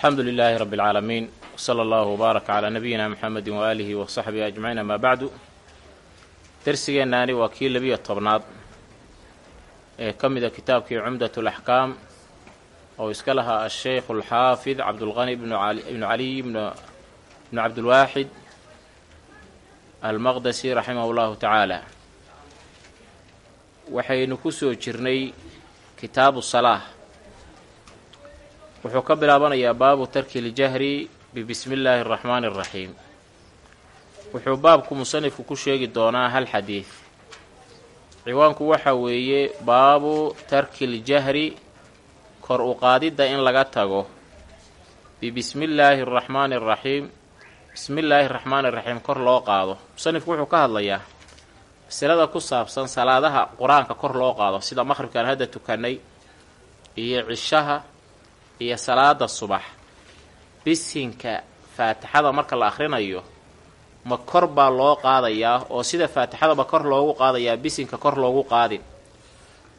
alxamdu lilaahi rabbi اlcaalamiin wsala allahu wbaaraka calaa nabiyina muxamedi waaalihi wa saxbihi ajmaciin amaa bacdu dersigeennaani waa kii labiyo tobnaad ee ka mida kitaabkii cumdat alaxkaam oo iska lahaa asheykhu alxaafid cabdulqani ibnu caliy ibnu cabdulwaaxid almaqdasi raximahu llahu tacaala. Waxaynu ku soo jirnay kitaabu salaa wuxuu ka bilaabanayaa baabu tarki iljahri bibismi illaahi araxmaani araxiim wuxuu baabku musanifku ku sheegi doonaa hal xadiid ciwaanku waxa weeye baabu tarki iljahri kor u qaadidda in laga tago. Bibismi illaahi araxmaani araxiim bismi illaahi araxmaani araxiim kor loo qaado. Musanifku wuxuu ka hadlayaa masalada ku saabsan salaadaha qur'aanka kor loo qaado sida maqhribkaan hadda tukannay iyo cishaha iyo salaada subax. Bisinka faatixada marka la akhrinayo ma kor baa loo qaadayaa oo sida faatixadaba kor loogu qaadayaa bisinka kor loogu qaadin.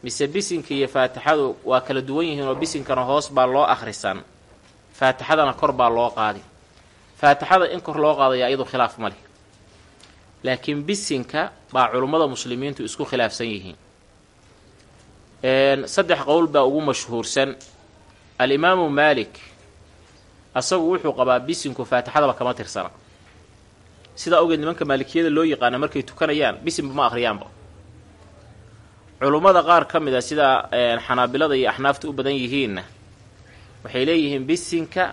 Mise bisinka iyo faatixadu waa kala duwan yihiin oo bisinkana hoos baa loo akhrisan. Faatixadana kor baa loo qaadin. Faatixada in kor loo qaadayaa iyadu khilaaf ma leh. Laakiin bisinka baa culummada muslimiintu isku khilaafsan yihiin. Saddex qowl baa ugu mashhuursan alimaamu maalik asagu wuxuu qabaa bisinku faatixadaba kama tirsana. Sidaa awgeed nimanka maalikiyada loo yaqaana markay tukanayaan bisinba ma akhriyaanba culummada qaar ka mid a sida xanaabilada iyo axnaafta u badan yihiinna waxay leeyihiin bisinka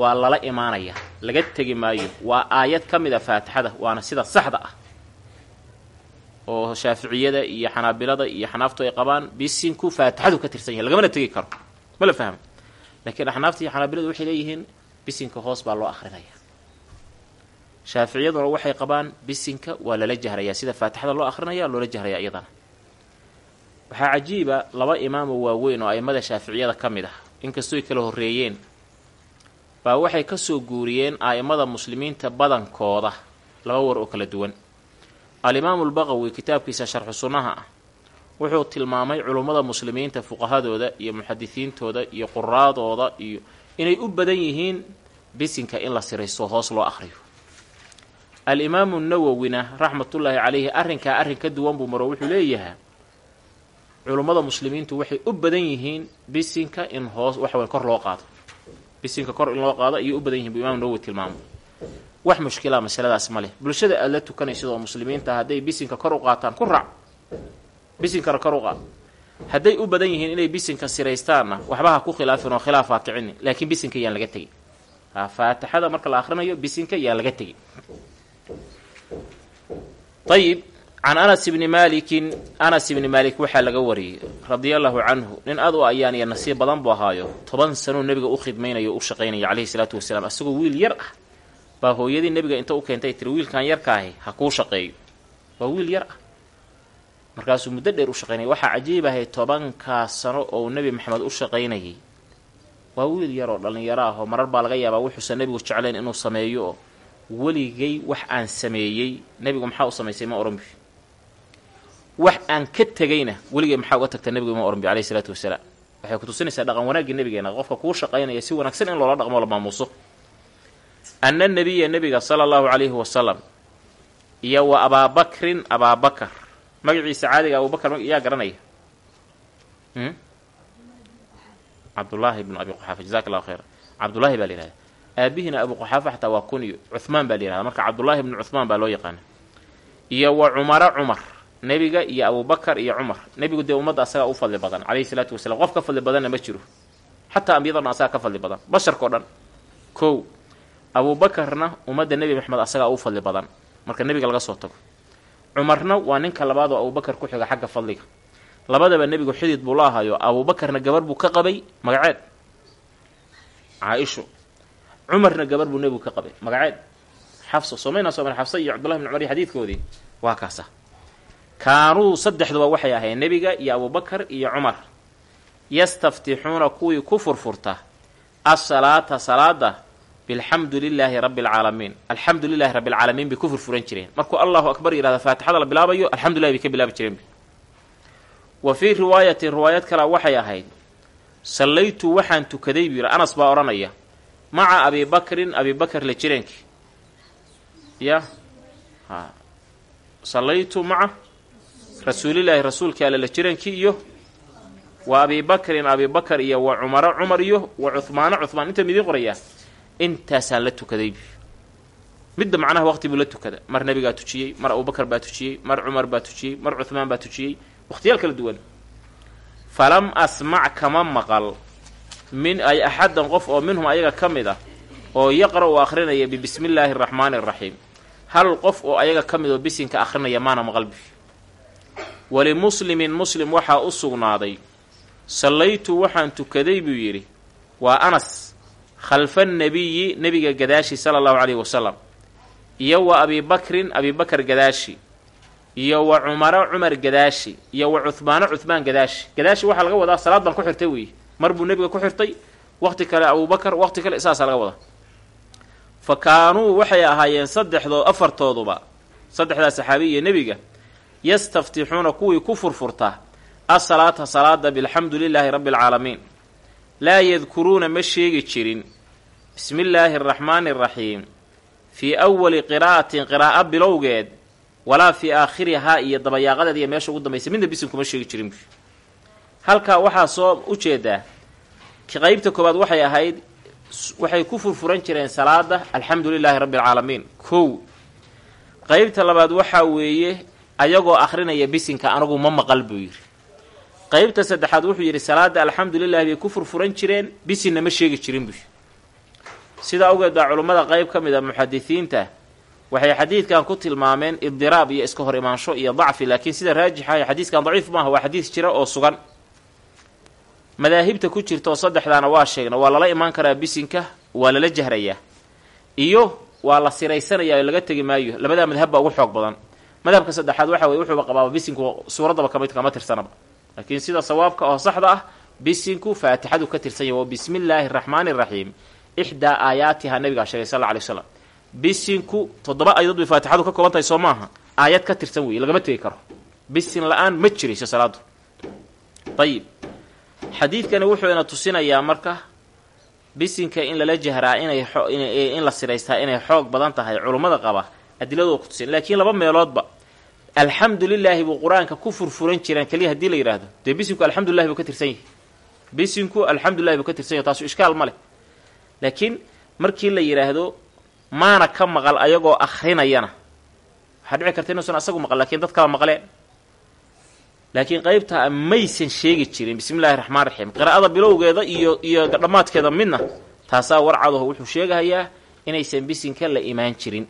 waa lala imaanaya laga tegi maayo waa aayad ka mid a faatixada waana sida saxda ah. Oo shaaficiyada iyo xanaabilada iyo xanaaftu ay qabaan bisinku faatixadu ka tirsan yahay lagamana tegi karo ma la fahmo laakiin axnaafta iyo xanaabiladu waxay leeyihiin bisinka hoos baa loo akhrinaya. Shaaficiyaduna waxay qabaan bisinka waa lala jahrayaa sida faatixada loo akhrinaya loola jahraya iyadana. Waxaa cajiiba laba imaamo waaweyn oo a'immada shaaficiyada ka mid ah. Inkastooy kala horreeyeen baa waxay ka soo guuriyeen a'immada muslimiinta badankooda. Laba war oo kala duwan. Alimaamu albaqawi kitaabkiisa sharxu sunnaha ah wuxuu tilmaamay culummada muslimiinta fuqahadooda iyo muxadisiintooda iyo quraadooda iyo inay u badan yihiin bisinka in la siraysto hoos loo akhriyo. Alimaamu nawowina raxmatullaahi calayhi arrinkaa arrin ka duwan buu maro wuxuu leeyahay culummada muslimiintu waxay u badan yihiin bisinka in hoos waxawey kor loo qaado. Bisinka kor in loo qaado ayay u badan yihiin buu imaam nawowi tilmaamay. Wax mushkilaa masaladaas ma leh. Bulshada aada la tukanaysid oo muslimiinta hadday bisinka kor u qaataan ku raac bisinkana kor u hadday u badan yihiin inay bisinka siraystaanna waxba ha ku khilaafin oo khilaaf ha laakiin bisinka yaan laga tegin faatixada marka la akhrinayo bisinka yaan laga tegin ayib can anas ibni maalikin anas ibni maalik waxaa laga wariyey radia allahu canhu nin aad u ayaan iyo nasiib badan buu ahaayo toban sanuu nebiga u khidmaynayo u shaqaynaya calayhi salaatu wasalaam asagoo wiil yar ah. Baa hooyadii nebiga inta u keentay tiri wiilkan yarkaahi ha kuu shaqeeyo. Waa wiil yar ah markaasuu muddo dheer u shaqaynayay. Waxaa cajiib ahay tobankaas sano oo nebi maxamed u shaqaynayay. Waa wiil yar oo dhallinyaro ah oo marar baa laga yaabaa wuxuusan nebigu jeclayn inuu sameeyo weligay wax aan sameeyey. Nebigu maxaa u samaysay? Ma oranbi wax aan ka tegayna weligay maxaa uga tagta nebigu ma oranbi alayhi isalaatu wasalaam. Waxay kutusinaysaa dhaqan wanaaggii nebigeena qofka kuu shaqaynaya si wanaagsan in loola dhaqmo la maamuuso. Anna nebiya nebiga sala allahu calayhi wasalam iyo wa abaabakrin abaabakar magaciisa caadiga abubakar yaa garanaya. Cabdullaahi bnu abi quxaafa jazak allahu khayra cabdullaahi baa la yihahda aabihiina abu quxaafa xataa waa kun iyo cuhmaan baa la yihahda marka cabdullaahi bnu cuhmaan baa loo yaqaana. Iyo wa cumara cumar nebiga iyo abubakar iyo cumar. Nebigu dee ummadda asagaa u fadli badan calayhi salaatu wasalaam. Qof ka fadli badanna ma jiro. Xataa ambiyado dhan asagaa ka fadli badan. Basharkao dhan. Kow abuubakarna ummadda nebi maxamed asagaa u fadli badan. Marka nebiga laga soo tago cumarna waa ninka labaad oo abubakar ku xiga xagga fadliga. Labadaba nebigu xidid buu la ahayo abuubakarna gabar buu ka qabay magaceed. Caa-isho cumarna gabar buu nebigu ka qabay magaceed. Xafso soomaynaa sooma xafsa iyo cabdullahi bn cumar iyo xadiidkoodii waa kaasa. Kaanuu saddexduba waxay ahayd nebiga iyo abubakar iyo cumar. Yastaftixuuna kuwii ku furfurta. Asalaata salaada bilxamdu lilaahi rabbi alcaalamiin alxamdu lilahi rabbi alcaalamiin bay ku furfuran jireen. Markuu allahu akbar yihahda faatixada la bilaabayo alxamdulilahi bay ka bilaabi jireen. Wa fii riwaayatin riwaayad kale waxay ahayd sallaytu waxaan tukaday buu yidhi. Anas baa odhanaya maca abi bakrin abi bakr la jirankii ya? Ha. Sallaytu maca rasuulilaahi rasuulkii alle la jirankii iyo wa abi bakrin abi bakar iyo wa cumara cumar iyo wa cuhmaana cuhmaan inta midiin qorayaa intaasaan la tukaday. Midda macnaha waqti buu la tukada mar nabigaa tujiyey mar abubakar baa tujiyey mar cumar baa tujiyey mar cuhmaan baa tujiyey. Waqtiyaal kala duwan. Falam asmac kama maqal. Min ay axaddan qof oo minhum ayaga ka mid ah oo yaqra' u akhrinaya bibismi illaahi araxmaani araxiim hal qof oo ayaga ka mid oo bisinka akhrinaya maana maqal bi. Walimuslimin muslim waxaa u sugnaaday sallaytu waxaan tukaday buu yidhi waa anas khalfa annabiyi nebiga gadaashi sala allahu calayhi wasalam iyo wa abibakrin abibakar gadaashi. Iyo wa cumara cumar gadaashi. Iyo wa cuhmaano cuhmaan gadaashi. Gadaashi waxaa laga wadaa salaad baan ku xirtay weeye mar buu nebiga ku xirtay waqti kale abubakar waqti kale saasaa laga wadaa. Fa kaanuu waxay ahaayeen saddexdoo afartooduba saddexdaa saxaabiy iyo nebiga yastaftixuuna kuwii ku furfurtaa asalaata salaada bilxamdu lilaahi rabbi alcaalamiin laa yadkuruuna ma sheegi jirin bismi illaahi araxmaani araxiim fii awali qiraa'atin qiraa'o bilowgeed walaa fii aakhirihaa iyo dabayaaqadeed iyo meesha ugu dambaysa midna bisinkuma sheegi jirin halkaa waxaa soo u jeedaa qeybta koowaad waxay ahayd waxay ku furfuran jireen salaada alxamdu lilaahi rabbi alcaalamiin kow qeybta labaad waxaa weeye ayagoo akhrinaya bisinka anigu ma maqal buu yidhi qeybta saddexaad wuxuu yidhi salaada alxamdu lilahi bay ku furfuran jireen bisinna ma sheegi jirin buu sidaa awgeed baa culummada qeyb ka mid a muxadisiinta waxay xadiidkan ku tilmaameen idiraab iyo iska hor imaansho iyo dacfi laakiin sida raajixa xadiiskan daciif maaha waa xadiis jira oo sugan. Madaahibta ku jirta oo saddexdaana waa sheegna waa lala imaan karaa bisinka waa lala jahrayaa iyo waa la siraysanayaa laga tegi maayo. Labadaa madhab baa ugu xoog badan. Madhabka saddexaad waxa weye wuxuuba qabaaba bisinku suuraddaba ka mid kama tirsanaba laakiin sida sawaabka oo saxda ah bisinku faatixadu ka tirsan yahy wa bismi illaahi araxmaani araxiim ixdaa aayaatiha nabigaa sheegay sal alay slam bisinku toddoba ayadood bay faatixadu ka kooban tahay soo maaha? Aayad ka tirsan weeye lagama tegi karo. Bisin la'aan ma jirayso salaadu. Ayib xadiidkani wuxuu ina tusinayaa marka bisinka in lala jahraa inay in la siraystaa inay xoog badan tahay culummada qaba adiladooda ku tusin laakiin laba meeloodba alxamdu lilaahi buu qur'aanka ku furfuran jiraan keliya haddii la yidhaahdo dee bisinku alxamdulilahi buu ka tirsan yahay. Bisinku alxamdulilahi buu ka tirsan yahy taasu ishkaal ma leh. Laakiin markii la yidhaahdo maana ka maqal ayagoo akhrinayana. Waxaa dhici karta inuusan asagu maqal lakiin dad kala maqleen. Laakiin qaybtaa maysan sheegi jirin. Bismi llahi raxmaan raxiim qiraa'ada bilowgeeda iyo iyo dhammaadkeeda midna taasaa warcadaho wuxuu sheegahayaa inaysan bisinka la imaan jirin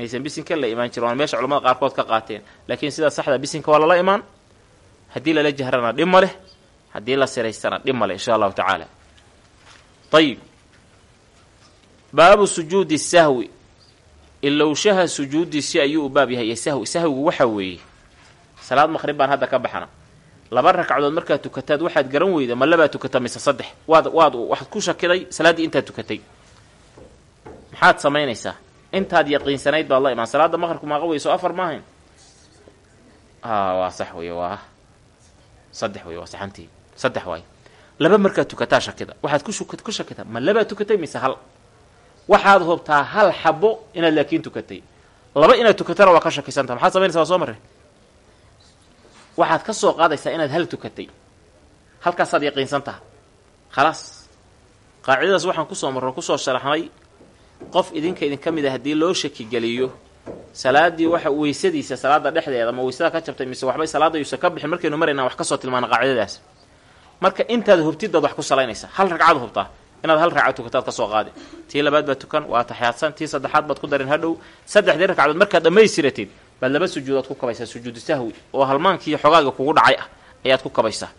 inaysan bisinka la imaan jirin waana meesha culamada qaarkood ka qaateen. Laakiin sidaa saxda bisinka waa lala imaan. Haddii lala jahrana dhib ma leh. Haddii la siraystana dhib ma leh insha allahu tacaala. Ayib baabu sujuudi sahwi. Ilowshaha sujuudiisi ayuu u baab yahay iyo sahwi. Sahwigu waxa weeye salaad maqrib baan hadda ka baxna laba ragcadood markaad tukataad waxaad garan weyda ma labaa tukata mise saddex? Waad waad waxaad ku shakiday salaaddii intaad tukatay. Maxaad samaynaysaa intaad yaqiinsanayd baad la imaan. Salaada maqribku maaqa weyso afar maahayn. A waa sax wey waa saddex wey waa saxantii saddex waay. Laba markaad tukataa shakida. Waxaad ku shakitaa ma labaa tukatay mise hal? Waxaad hubtaa hal xabo inaad laakiin tukatay. Laba inaad tukatana waa ka shakisanta maxaad samaynaysa waa soo marre waxaad ka soo qaadaysaa inaad hal tukatay. Halkaasaad yaqiinsan taha khalaas. Qaacidadaas waxaan ku soo marro ku soo sharaxnay qof idinka idinka mid a haddii loo shakigeliyo salaaddii waxa weysadiisa salaada dhexdeeda ma weysada ka jabtay mise waxbay salaada yuusan ka bixin? Markaynu maraynaan wax ka soo tilmaana qaacidadaas. Marka intaad hubtiddaad wax ku salaynaysaa hal ragcaad hubtaa inaad hal ragcad tukataad ka soo qaadi. Tii labaad baad tukan waa taxyaadsan. Tii saddexaad baad ku darin hadhow saddexdii ragcadood markaad dhammaystiratid baad laba sujuudood ku kabaysaa. Sujuudu sahwi oo halmaankii xogaaga kugu dhacay ah ayaad ku kabaysaa.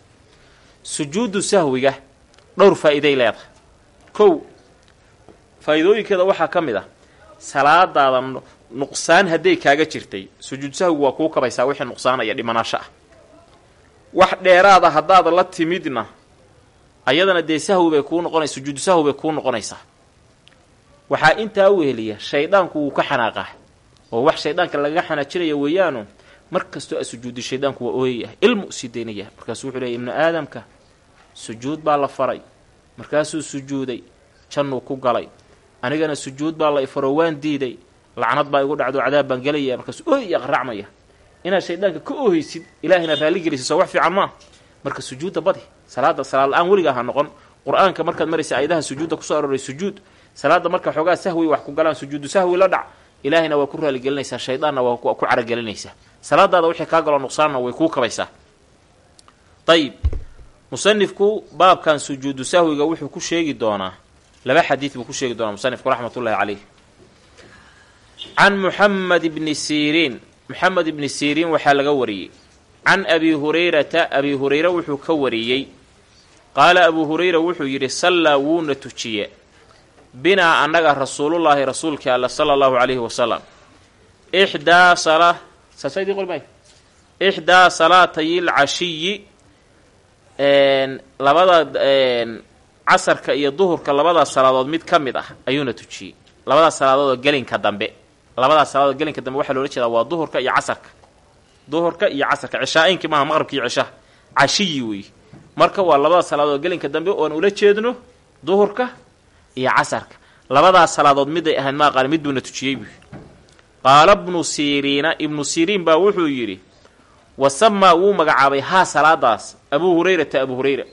Sujuudu sahwiga dhowr faa'iiday leedahay. Kow faa'iidooyinkeeda waxaa ka mid ah salaadaada nuqsaan hadday kaaga jirtay sujuud sahwigu waa kuu kabaysaa wixii nuqsaanaya dhimanaasho ah. Wax dheeraada haddaad la timidna ayadana dee sahwi bay kuu noqonaysa sujuudu sahwi bay kuu noqonaysaa. Waxaa intaa weheliya shayddaanku wuu ka xanaaqaa oo wax shayddaanka lagaga xanaajinaya weeyaanu mar kastoo a sujuudi shayddaanku waa ooyayahay ilmu sii daynaya markaasuu wuxuu leeyay ibnu aadamka sujuud baa la faray markaasuu sujuuday jannuu ku galay anigana sujuud baa la ifaro waan diiday. Lacnad baa igu dhacdo cadaab baan gelaya markaasu ooy iyo inaad shaydaanka ka oohaysid ilaahayna raalligelisid soo wax fiican maa marka sujuudda badi salaada salaad la'aan weligaa ha noqon. Qur'aanka markaad maraysa ayadaha sujuudda ku soo aroray sujuud. Salaada marka xoogaa sahwi wax ku galaan sujuudu sahwi la dhac. Ilaahayna waa ku raaligelinaysaa shaydaanna waa ku caragelinaysaa salaadaada wixii kaa galoo nuqsaanna way kuu kabaysaa. Ayib musanifku baabkan sujuudu sahwiga wuxuu ku sheegi doonaa laba xadiid buu ku sheegi doonaa musanifku raxmatullaahi caleyh can muxamed ibni siriin moxamed ibni siriin waxaa laga wariyey. Can abi hurayrata abi hurayre wuxuu ka wariyey. Qaala abu hurayra wuxuu yidhi sallaa wuuna tujiye. Binaa annaga rasuulullaahi rasuulkii alla sala allahu calayhi wasalam. Ixdaa sala sasaydii qolmay ixdaa salaatayi lcashiyi labada casarka iyo duhurka labadaas salaadood mid ka mid ah ayuuna tujiyey labadaas salaadood oo gelinka dambe. Labadaas salaadood gelinka dambe waxaa loola jeedaa waa duhurka iyo casarka. Duhurka iyo casarka. Cishaa-inkii maaha maqrabka iyo cishaha cashiyi weeye marka waa labadaas salaadood gelinka dambe oon ula jeedno duhurka iyo casarka. Labadaas salaadood miday ahayd ma aqaani mid buuna tujiyey buu qaala bnu siriina ibnu siriin baa wuxuu yidhi wasamaa wuu magacaabay haa salaadaas abuu hurayrata abuu hurayra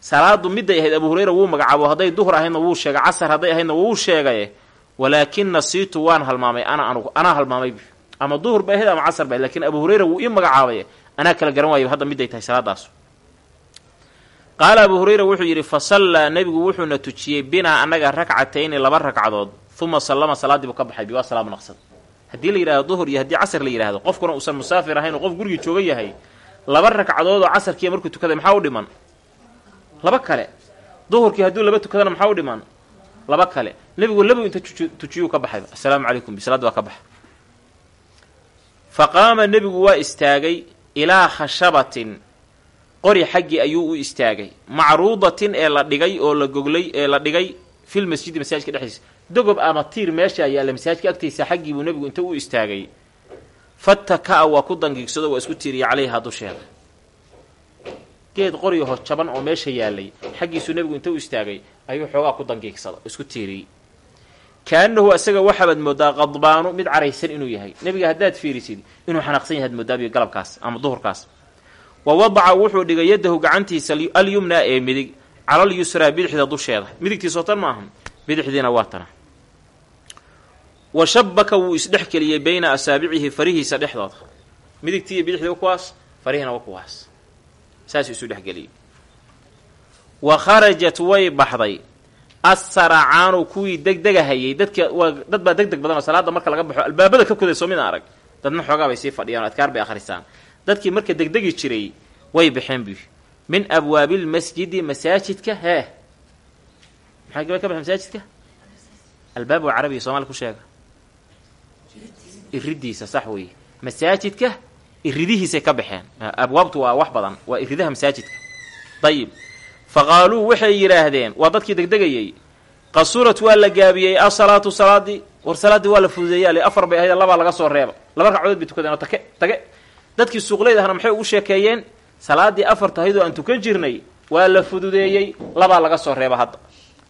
salaadu miday ahayd abuu hurayra wuu magacaabo hadday duhur ahaydna wuu sheegay casar hadday ahaydna wuu sheegaye walaakin nasiitu waan halmaamay ana anugu anaa halmaamay ama duhur bay ahayd ama casar bay lakiin abuu hurayra wuu ii magacaabay anaa kala garan waayo hadda miday tahay salaadaas qaala abuu hurayra wuxuu yidhi fa sallaa nebigu wuxuuna tujiyey binaa annaga ragcatayni laba ragcadood uma sallama salaaddii buu ka baxay bi waa salaam naqsad. Haddii la yidhahdo duhur iyo haddii casar la yidhahdo qofkuna uusan musaafir ahayn oo qof gurigii jooga yahay laba ragcadood oo casarkiiya markuu tukaday maxaa u dhiman laba kale. Duhurkii hadduu laba tukadana maxaa u dhiman laba kale. Nebigu labu inta tujiyuu ka baxay. Assalaamu calaykum. Bi salaaddi waa ka baxa fa qaama nebigu waa istaagay ilaa khashabatin. Qori xaggii ayuu u istaagay. Macruudatin ee la dhigay oo la goglay ee la dhigay fil masjidi masaajidka dhexdiisa. Dogob ama tiir meeshaa yaalla masaajidka agtiisa xaggii buu nebigu inta u istaagay. Fataka-a waa ku dangiigsado waa isku tiiriyay calayhaa dusheeda geed qoryaho jaban oo meesha yaallay. Xaggiisuu nebigu inta u istaagay ayuu xoogaa ku dangiigsada isku tiiriyey kaanahu asaga waxaabaad moodaa qadbaanu mid caraysan inuu yahay. Nebiga haddaad fiirisid inuu xanaaqsan yahaad moodaabiyo galabkaas ama duhurkaas. Wa wadaca wuxuu dhigay yadahu gacantiisa alyumnaa ee midig calal yusraa bidixda dusheeda. Midigtiisoo tan ma ahan bidixdiina waa tana. Wa shabaka wuu isdhex keliyey bayna asaabicihi farihiisa dhexdooda. Midigtii iyo bidixdii kuwaas farihiina wa kuwaas saasuu isu dhexgeliyey wa kharajat way baxday. Assaracaanu kuwii degdegahayay dadka waa dad baa deg deg badan oo salaada marka laga baxo albaabada ka koday soo mid arag. Dadna xoogaa bay sii fadhiyaan o adkaar bay akhrisaan. Dadkii marka degdegi jiray way baxeen bu min abwaabilmasjidi masaajidka hee maxaa gabay ka baxay masaajidka? Albaab waa carabiya soomali ku sheega iridiisa sax weeye. Masaajidka iridihiisay ka baxeen. Abwaabtu waa wax badan waa iridaha masaajidka. Dayib fa qaaluu waxay yidhaahdeen waa dadkii degdegayey qasurat waa la gaabiyey asalaatu salaadii war salaaddii waa la fududeeyaale afar bay ahayd labaa laga soo reeba. Laba ragcadood bay tukadeen oo tage dadkii suuqleyd ahna maxay ugu sheekeeyeen? Salaaddii afar tahaydoo aan tukan jirnay waa la fududeeyey labaa laga soo reeba hadda.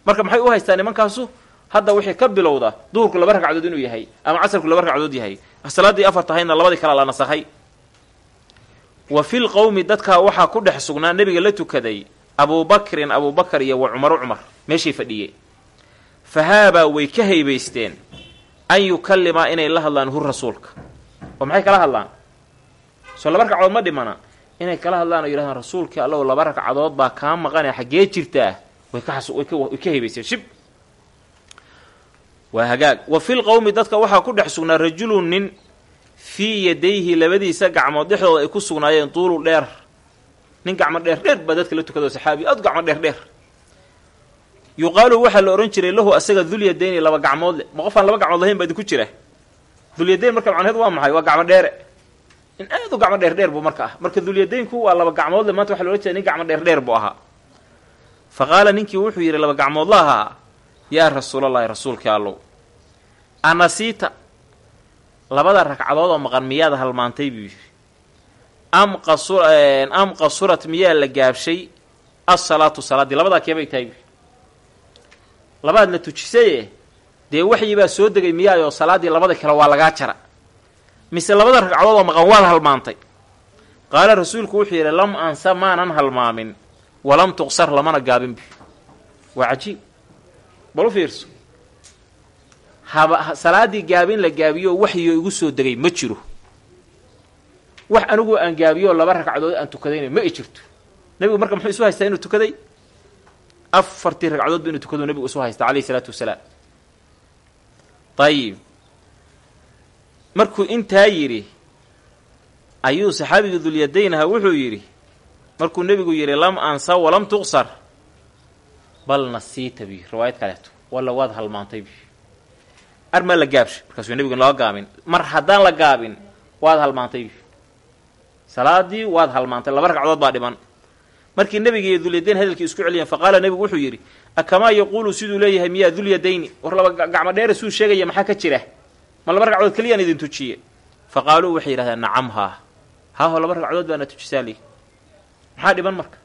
Marka maxay u haystaa nimankaasu? Hadda wixii ka bilowda duhurku laba ragcadood inuu yahay ama casarku laba ragcadood yahay salaaddii afar tahaydna labadii kale la nasakhay wa fil qowmi dadkaa waxaa ku dhex sugnaa nebiga la tukaday abuubakrin abuubakar iyo wa cumaru cumar meeshay fadhiyeen fahaabaa way ka haybaysteen an yukallimaa inay la hadlaan hu rasuulka. Oo maxay kala hadlaan? Soo laba ragcadood ma dhimana. Inay kala hadlaan oo yidhahdaan rasuulkii allow laba ragcadood baa kaa maqane xaggee jirtaa way ka way ka haybaysteen. Shib. Waa hagaag. Wa fil qowmi dadka waxaa ku dhex sugnaa rajulun nin fii yadayhi labadiisa gacmood dhexdooda ay ku sugnaayeen tuulu dheer. Nin gacmo dheer dheer baa dadka la tukado saxaabi aad gacmo dheer dheer. Yuqaalu waxaa la odhan jiray lahu asaga dulyadayni laba gacmood le. Ma qofaan laba gacmood lahayn baa idinku jira. Dulyadayn marka macnaheedu waa maxay? Waa gacmo dheere. In aad u gacmo dheer dheer buu marka ah marka dulyadaynku waa laba gacmood maanta waxa la odhan jiray nin gacmo dheer dheer buu ahaa. Fa qaala ninkii wuxuu yidhi laba gacmood la ahaa. Yaa rasuulallahi rasuulkii allow anasiita labada ragcadood oo maqan miyaad halmaantay buu yidhi. Am qasu am qasurat miyaa la gaabshay? Asalaatu salaaddii labadaa keebay tahay buu labaadna tujisaye dee waxyi baa soo degay miyaayoo salaaddii labada kale waa lagaa jara. Mise labada ragcadood oo maqan waad halmaantay? Qaala rasuulku wuxuu yidhi lam ansa maanan halmaamin walam tuqsar lamana gaabinbi waa cajiib. Bal u fiirso haba salaaddii gaabin la gaabiyo waxyo igu soo degay ma jiro. Wax anigu aan gaabiyoo laba ragcadood aan tukadayna ma i jirto. Nebigu marka muxuu isu haystaa inuu tukaday? Afartii ragcadoodba inuu tukado nebigu isu haysta calayhi isalaatu wasalaam. Ayib markuu intaa yidhi ayuu saxaabiga dulyadaynha wuxuu yidhi markuu nebigu yidhi lam ansa walam tuqsar. Bal nasiita bi riwaayad kaleeto walla waad halmaantay bi armaa la gaabsha markaasuu nebigu loo gaabin. Mar haddaan la gaabin waad halmaantay. Salaadii waad halmaantay. Laba ragcadood baa dhiman. Markii nebiga iyo dulyadayn hadalkii isku celiyeen faqaala nebigu wuxuu yidhi akamaa yaquulu siduu leeyahay miyaa dulyadayni? War laba gacmo dheera suu sheegaya maxaa ka jira? Ma laba ragcadood keliyaan idin tujiye. Fa qaaluu waxay yidhahdeen nacam haa. Haaho laba ragcadood baana tujisaa lii. Maxaa dhiban marka?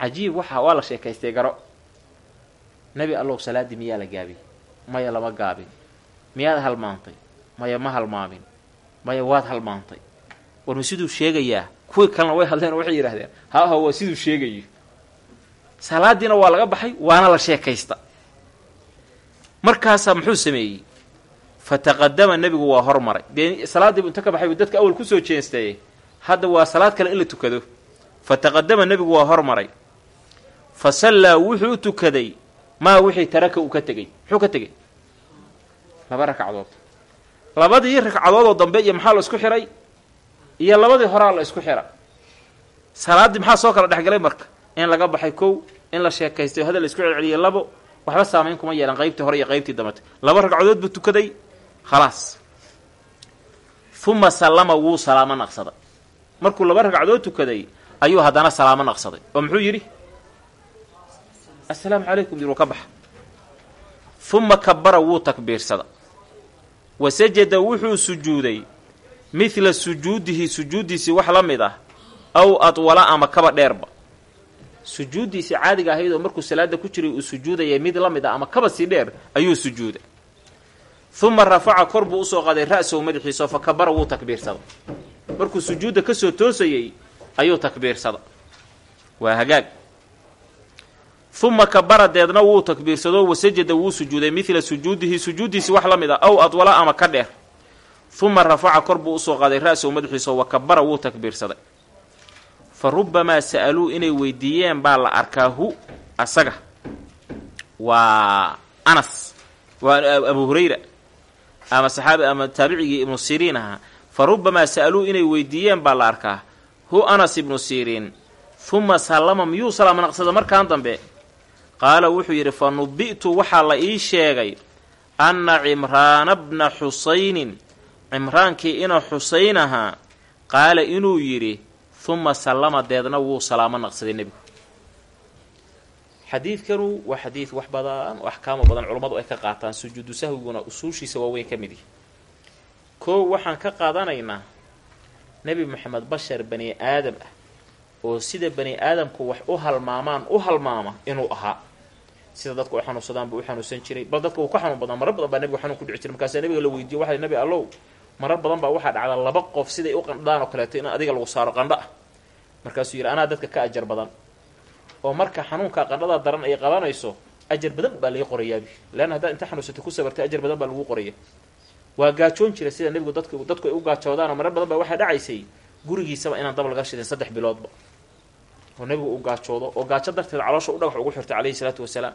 Cajiib waxa waa la sheekaystay garo. Nebi allow salaaddii miyaa la gaabiyey maya lama gaabin. Miyaad halmaantay? Maya ma halmaamin maya waad halmaantay. War ma siduu sheegayaa? Kuwii kalena way hadleen waxay yidhahdeen haaho waa siduu sheegayo salaadiina waa laga baxay waana la sheekaysta. Markaasaa muxuu sameeyey? Fa taqadama nebigu waa hormaray. Dee salaadiibu inta ka baxay buu dadka awal ku soo jeenstaye hadda waa salaad kale in la tukado. Fa taqadama nebigu waa hormaray. Fa sallaa wuxuu tukaday maa wixii taraka uu ka tegey muxuu ka tegey laba ragcadood. Labadii ragcadood oo dambe iyo maxaa la isku xiray? Iyo labadii horaa la isku xira. Salaaddii maxaa soo kala dhexgalay marka? In laga baxay kow in la sheekaystay hadal la isku celceliyay labo waxba saamayn kuma yeelan qaybtii hore iyo qaybtii dambete laba ragcadood buu tukaday khalaas. Uma sallama wuu salaamo naqsaday. Markuu laba ragcadood tukaday ayuu haddana salaamo naqsaday. Oo muxuu yidhi assalaamu calaykum uu ka baxa uma kabara wuu takbiirsada. Wa sajada wuxuu sujuuday. Midla sujuudihi sujuuddiisii wax la mid ah aw adwala ama kaba dheerba. Sujuuddiisii caadiga ahayd oo markuu salaada ku jiray uu sujuudayay mid la mid ah ama kaba sii dheer ayuu sujuuday. Uma rafaca kor buu u soo qaaday ra-sahu madaxiisao fa kabara wuu takbiirsada. Markuu sujuudda ka soo toosayey ayuu takbiirsada. Waa hagaag uma kabara deedna wuu takbiirsado wasajada wuu sujuuday midla sujuudihi sujuuddiisii wax la mid ah aw adwala ama ka dheer uma rafaca kor buu u soo qaaday ra-sahu madaxiisao wa kabara wuu takbiirsaday fa rubbamaa sa'aluu inay weydiiyeen baa la arkaa hu asaga waa anas waa abu hurayra ama saxaabi ama taabicigii ibnu siriin ahaa fa rubbamaa sa'aluu inay weydiiyeen baa la arkaa hu anas ibnu siriin huma sallama miyuu salaama naqsada markaan dambe qaala wuxuu yidhi fa nubi'tu waxaa la ii sheegay anna cimraana bna xusaynin cimraankii ina xusayn ahaa qaala inuu yidhi huma sallama deedna wuu salaamo naqsaday nebigu. Xadiidkanu waa xadiid wax badan oo axkaamo badan culummadu ay ka qaataan sujuudu sahwiguna usuushiisa waaweyn ka mid yihi koow waxaan ka qaadanaynaa nebi moxamed bashar bani aadam ah oo sida bani aadamku wax u halmaamaan u halmaama inuu ahaa sida dadku u xanuunsadaan buu u xanuunsan jiray. Bal dadka uu ka xanuun badnaa marar badan baa nebigu xanuun ku dhici jiray. Markaasaa nebiga la weydiiye waxa nebi allow. Marar badan baa waxaa dhacda laba qof siday u qandhaan oo kaleeto in adiga lagu saaro qandho ah markaasuu yidhi anaa dadka ka ajar badan. Oo marka xanuunka qandhada daran ay qabanayso ajar badan baa laga qorayaabi. Leanna haddaad inta xanuunsatay ku sabartay ajar badan baa lagu qoraya waa gaajoon jira sida nebigu dadku dadku ay u gaajoodaanoo marar badan baa waxaa dhacaysay gurigiisaba inaan dab laga shidin saddex biloodba oo nebigu u gaajoodo oo gaajo darteed caloosha u dhagax ugu xirtay calayhi salaatu wasalaam.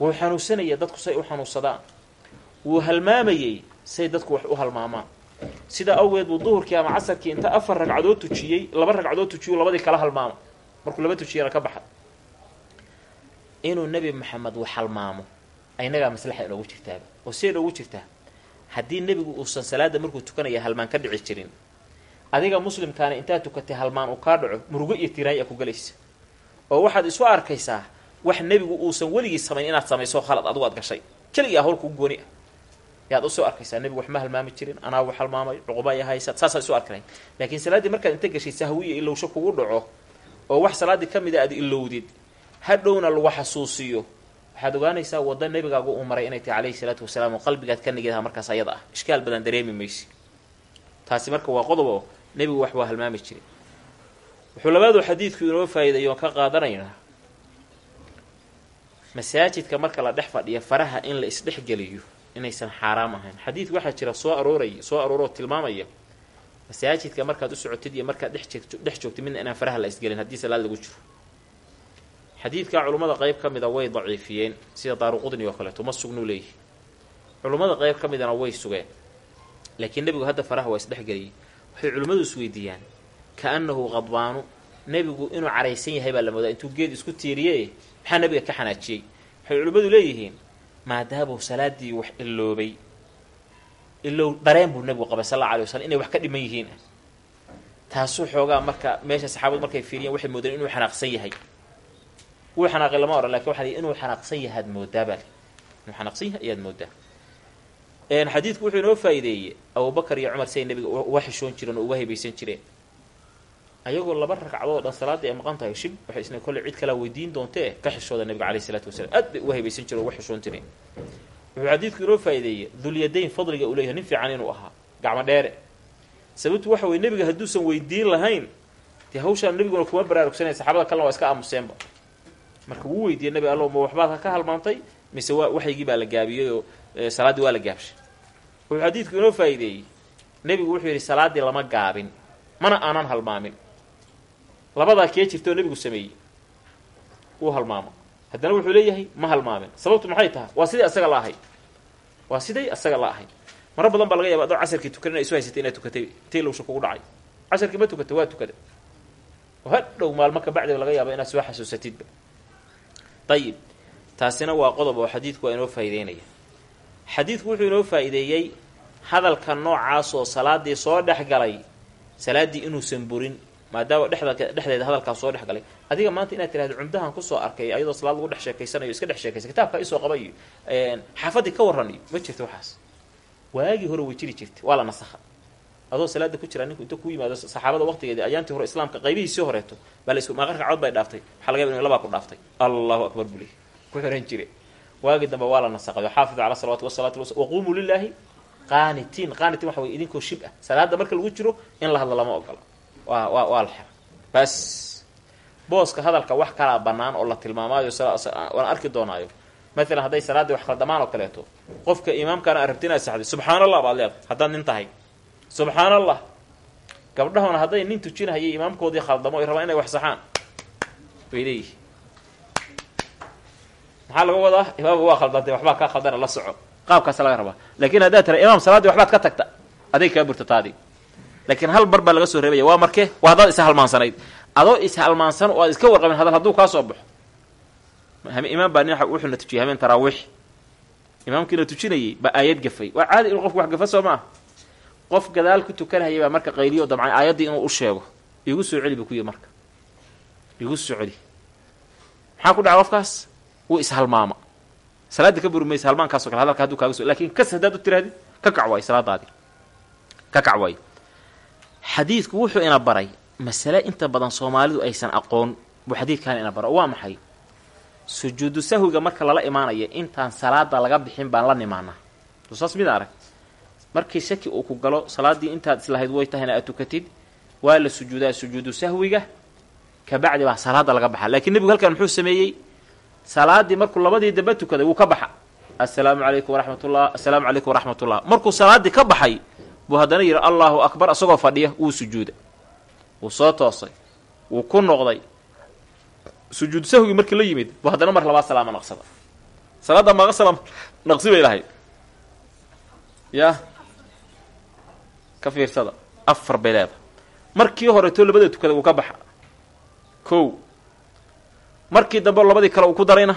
Wuu xanuunsanaya dadku say u xanuunsadaan. Wuu halmaamayey say dadku wax u halmaamaan. Sida awgeed buu duhurkii ama casarkii inta afar ragcadood tujiyey laba ragcadood tujiyu labadii kala halmaamo. Markuu laba tujiyana ka baxa. Inuu nebi maxamed wax halmaamo inagaa maslaxa inoogu jirtaaba oo siday inoogu jirtaa haddii nebigu uusan salaada markuu tukanaya halmaan ka dhici jirin adiga muslimkaana intaad tukatay halmaan uu kaa dhaco murugo iyo tiraaya ku galaysa oo waxaad isu arkaysaa wax nebigu uusan weligii samayn inaad samayso khalad adigu aad gashay. Keligaa hawl kugu gooni ah. Yaad u soo arkaysaa nebigu wax ma halmaami jirin anaa wax halmaamay cuquba ay haysa saasaad isu arki lahayd laakiin salaaddii markaad inta gashay sahwiya ilowsho kugu dhaco oo wax salaaddii ka mida aad ilowdid hadhowna lagu xasuusiyo waxaad ogaanaysaa wadda nebigaagu uu maray inay tahay calayhi salaatu wasalaam oo qalbigaad ka nigidaha markaas ayada ah. Ishkaal badan dareemi maysi. Taasi marka waa qodob oo nebigu wax waa halmaami jiray. Wuxuu labaadu xadiidku inoo faa'iiday oon ka qaadanaynaa masaajidka marka la dhex fadhiya faraha in la isdhexgeliyo inaysan xaaraam ahayn. Xadiid waxaa jira soo arooraya soo arooroo tilmaamaya masaajidka markaad u socotid iyo markaad dhex jeegto dhex joogtid midna inaan faraha la isgelin haddii salaad lagu jiro. Xadiidka culummada qeyb ka mida way daciifiyeen sida daaruqudni oo kaleeto ma sugnuu leeyihi culummada qeyb ka midana way sugeen laakiin nebigu hadda faraha waa isdhexgeliyey waxay culimmadu isweydiiyaan ka-annahu qadbaanu nebigu inuu caraysan yahay baa la moodaa intuu geed isku tiiriye maxaa nebiga ka xanaajiyey? Waxay culimmadu leeyihiin maadaamuu salaadii wax iloobay ilow dareen buu nebigu qabay sal alla alay waslam inay wax ka dhiman yihiin. Taasuu xoogaa marka meesha saxaabadu markay fiiriyeen waxay moodeen inuu xanaaqsan yahay. Wuu xanaaqay lama ohan laakiin waxa inuu xanaaqsan yahaad moodaa baa inuu xanaaqsan yahay ayaad moodaa xadiidku wuxuu inoo faa'iideeyey abubakar iyo cumar siay nebiga uga xishoon jireen oo uga hebaysan jireen. Ayagoo laba ragcadood oo dhan salaaddii ay maqan tahay shib waxay isna kolley cid kalaa weydiin doontee ka xishooda nebiga calayhi isalaatu wasalaam. Aad bay uga hebaysan jireen uga xishoon jireen. Wuxuu xadiidku inoo faa'iideeyey dulyadayn fadliga uu leeyahay nin fiican inuu ahaa gacmo dheere. Sababtu waxa weye nebiga hadduusan weydiin lahayn dee hawshaan nebiguna kuma baraarugsanaya saxaabada kalena waa iska aamuseenba. Marka wuu weydiiyey nebi allow ma waxbaad ka halmaantay? Mise waa waxygii baa la gaabiyey oo salaaddii waa la gaabshay wuxuu xadiidku inoo faa'iideeyey nebigu wuxuu yidhi salaaddii lama gaabin mana aanan halmaamin. Labadaa kee jirta oo nebigu sameeyey? Wuu halmaamo haddana wuxuu leeyahay ma halmaamin. Sababtu maxay tahay? Waa sidai asaga la ahayd waa siday asaga la ahayd maro badan baa laga yaba adoo casarkii tukan ina isu haysatay inaad tukatay taylowsha kugu dhacay. Casarkii ma tukatay waa tukada. Oo hadhow maalmo ka bacdiba laga yaaba inaad soo xasuusatidba. Ayib taasina waa qodob oo xadiidku waa inoo faa'iideynaya xadiidku wuxuu inoo faa'iideeyey hadalka noocaasoo salaadii soo dhex galay salaaddii inuusan burin maadaama dhexdeeda hadalkaas soo dhex galay. Adiga maanta inaad tirahdo cumdahan ku soo arkay ayadoo salaad lagu dhex sheekaysanayo iska dhex sheekaysa kitaabka isoo qabayo xaafadii ka warranayo ma jirto waxaas. Waagii hore way jiri jirta waa la nasakha. Adoo salaada ku jira ninku inta ku yimaado saxaabada waqtigeedii ayaantii hore islaamka qaybihiisii horeeto baa la isku maaqar ragcood bay dhaaftay. Waxaa laga yaba inu labaa ku dhaaftay. Allahu akbar buli. Ku xiran jire waagii dambe waa la nasaqayo. Xaafidu cala salawati wasalaatu was waquumuu lilaahi qaanitiin. Qaanitiin waxa wey idinkoo shib ah. Salaada marka lagu jiro in la hadlo lama ogola waa waa waa la bas booska hadalka wax kalaa bannaan oo la tilmaamaayo waan arki doonaayo. Maalan hadday salaaddii wax khaldamaan oo kaleeto qofka imaamkaana aad rabti inaad saxday subxaan allah baad leedahay. Haddaad nin tahay. Hadday nin tujinahayay imaamkoodii khaldamo ay rabaan inay wax saxaan. Bay maxaa laga wadaa? Imaamka waa khaldantay waxbaa kaa khaldana la soco. Qaabkaasa laga rabaa. Laakiin haddaad tira imaam salaaddii waxbaad ka tagta aday kaa burta taadii laakiin hal bar baa laga soo reebaya waa marke waa haddaad ishalmaansanayd adoo ishalmaansan oo aad iska warqabin hadal hadduu kaa baxo. Imaam baa nin wuxuuna tujiyay habeen taraawiix imaamkiina tujinayay baa aayad gafay. Waa caadi inuu qofku wax gafa soo ma ah qof gadaal ku tukanhayay baa marka qayliyo damcay aayaddii inuu u sheego. Igu soo celi buu ku yihi marka. Igu soo celi. Maxaa ku dhaca qofkaas wuu ishalmaama. Salaadda ka buri maysa kale hadalka haduu kaaga so laakiin kas haddaad u tirahdid ka kac waayo ka kac xadiidku wuxuu ina baray masale inta badan soomaalidu aysan aqoon buu xadiidkan ina bara oo waa maxay? Sujuudu sahwiga marka lala imaanaya intaan salaada laga bixin baan la nimaanaa. Saas mid arag. Markii shaki uu ku galo salaaddii intaad islahayd way tahayna aad tukatid. Waa la sujuudaa sujuudu sahwiga kabacdi baa salaada laga baxa lakiin nebigu halkan muxuu sameeyey salaaddii markuu labadii damba tukaday wuu ka baxa. Assalaamu calaykum waraxmatullah assalaamu calaykum waraxmatullah. Markuu salaaddii ka baxay buu haddana yidhi allahu akbar isagoo fadhiya wuu sujuuda wuu soo toosay wuu ku noqday. Sujuudu sahwigii markii la yimid buu haddana mar labaad salaama naqsada. Salaadda maaqa salaam naqsi bay lahayd yaa ka fiirsada. Afar bay leeda markii horeto labada tukada uu ka baxa. Kow markii dambe labadii kale uu ku darayna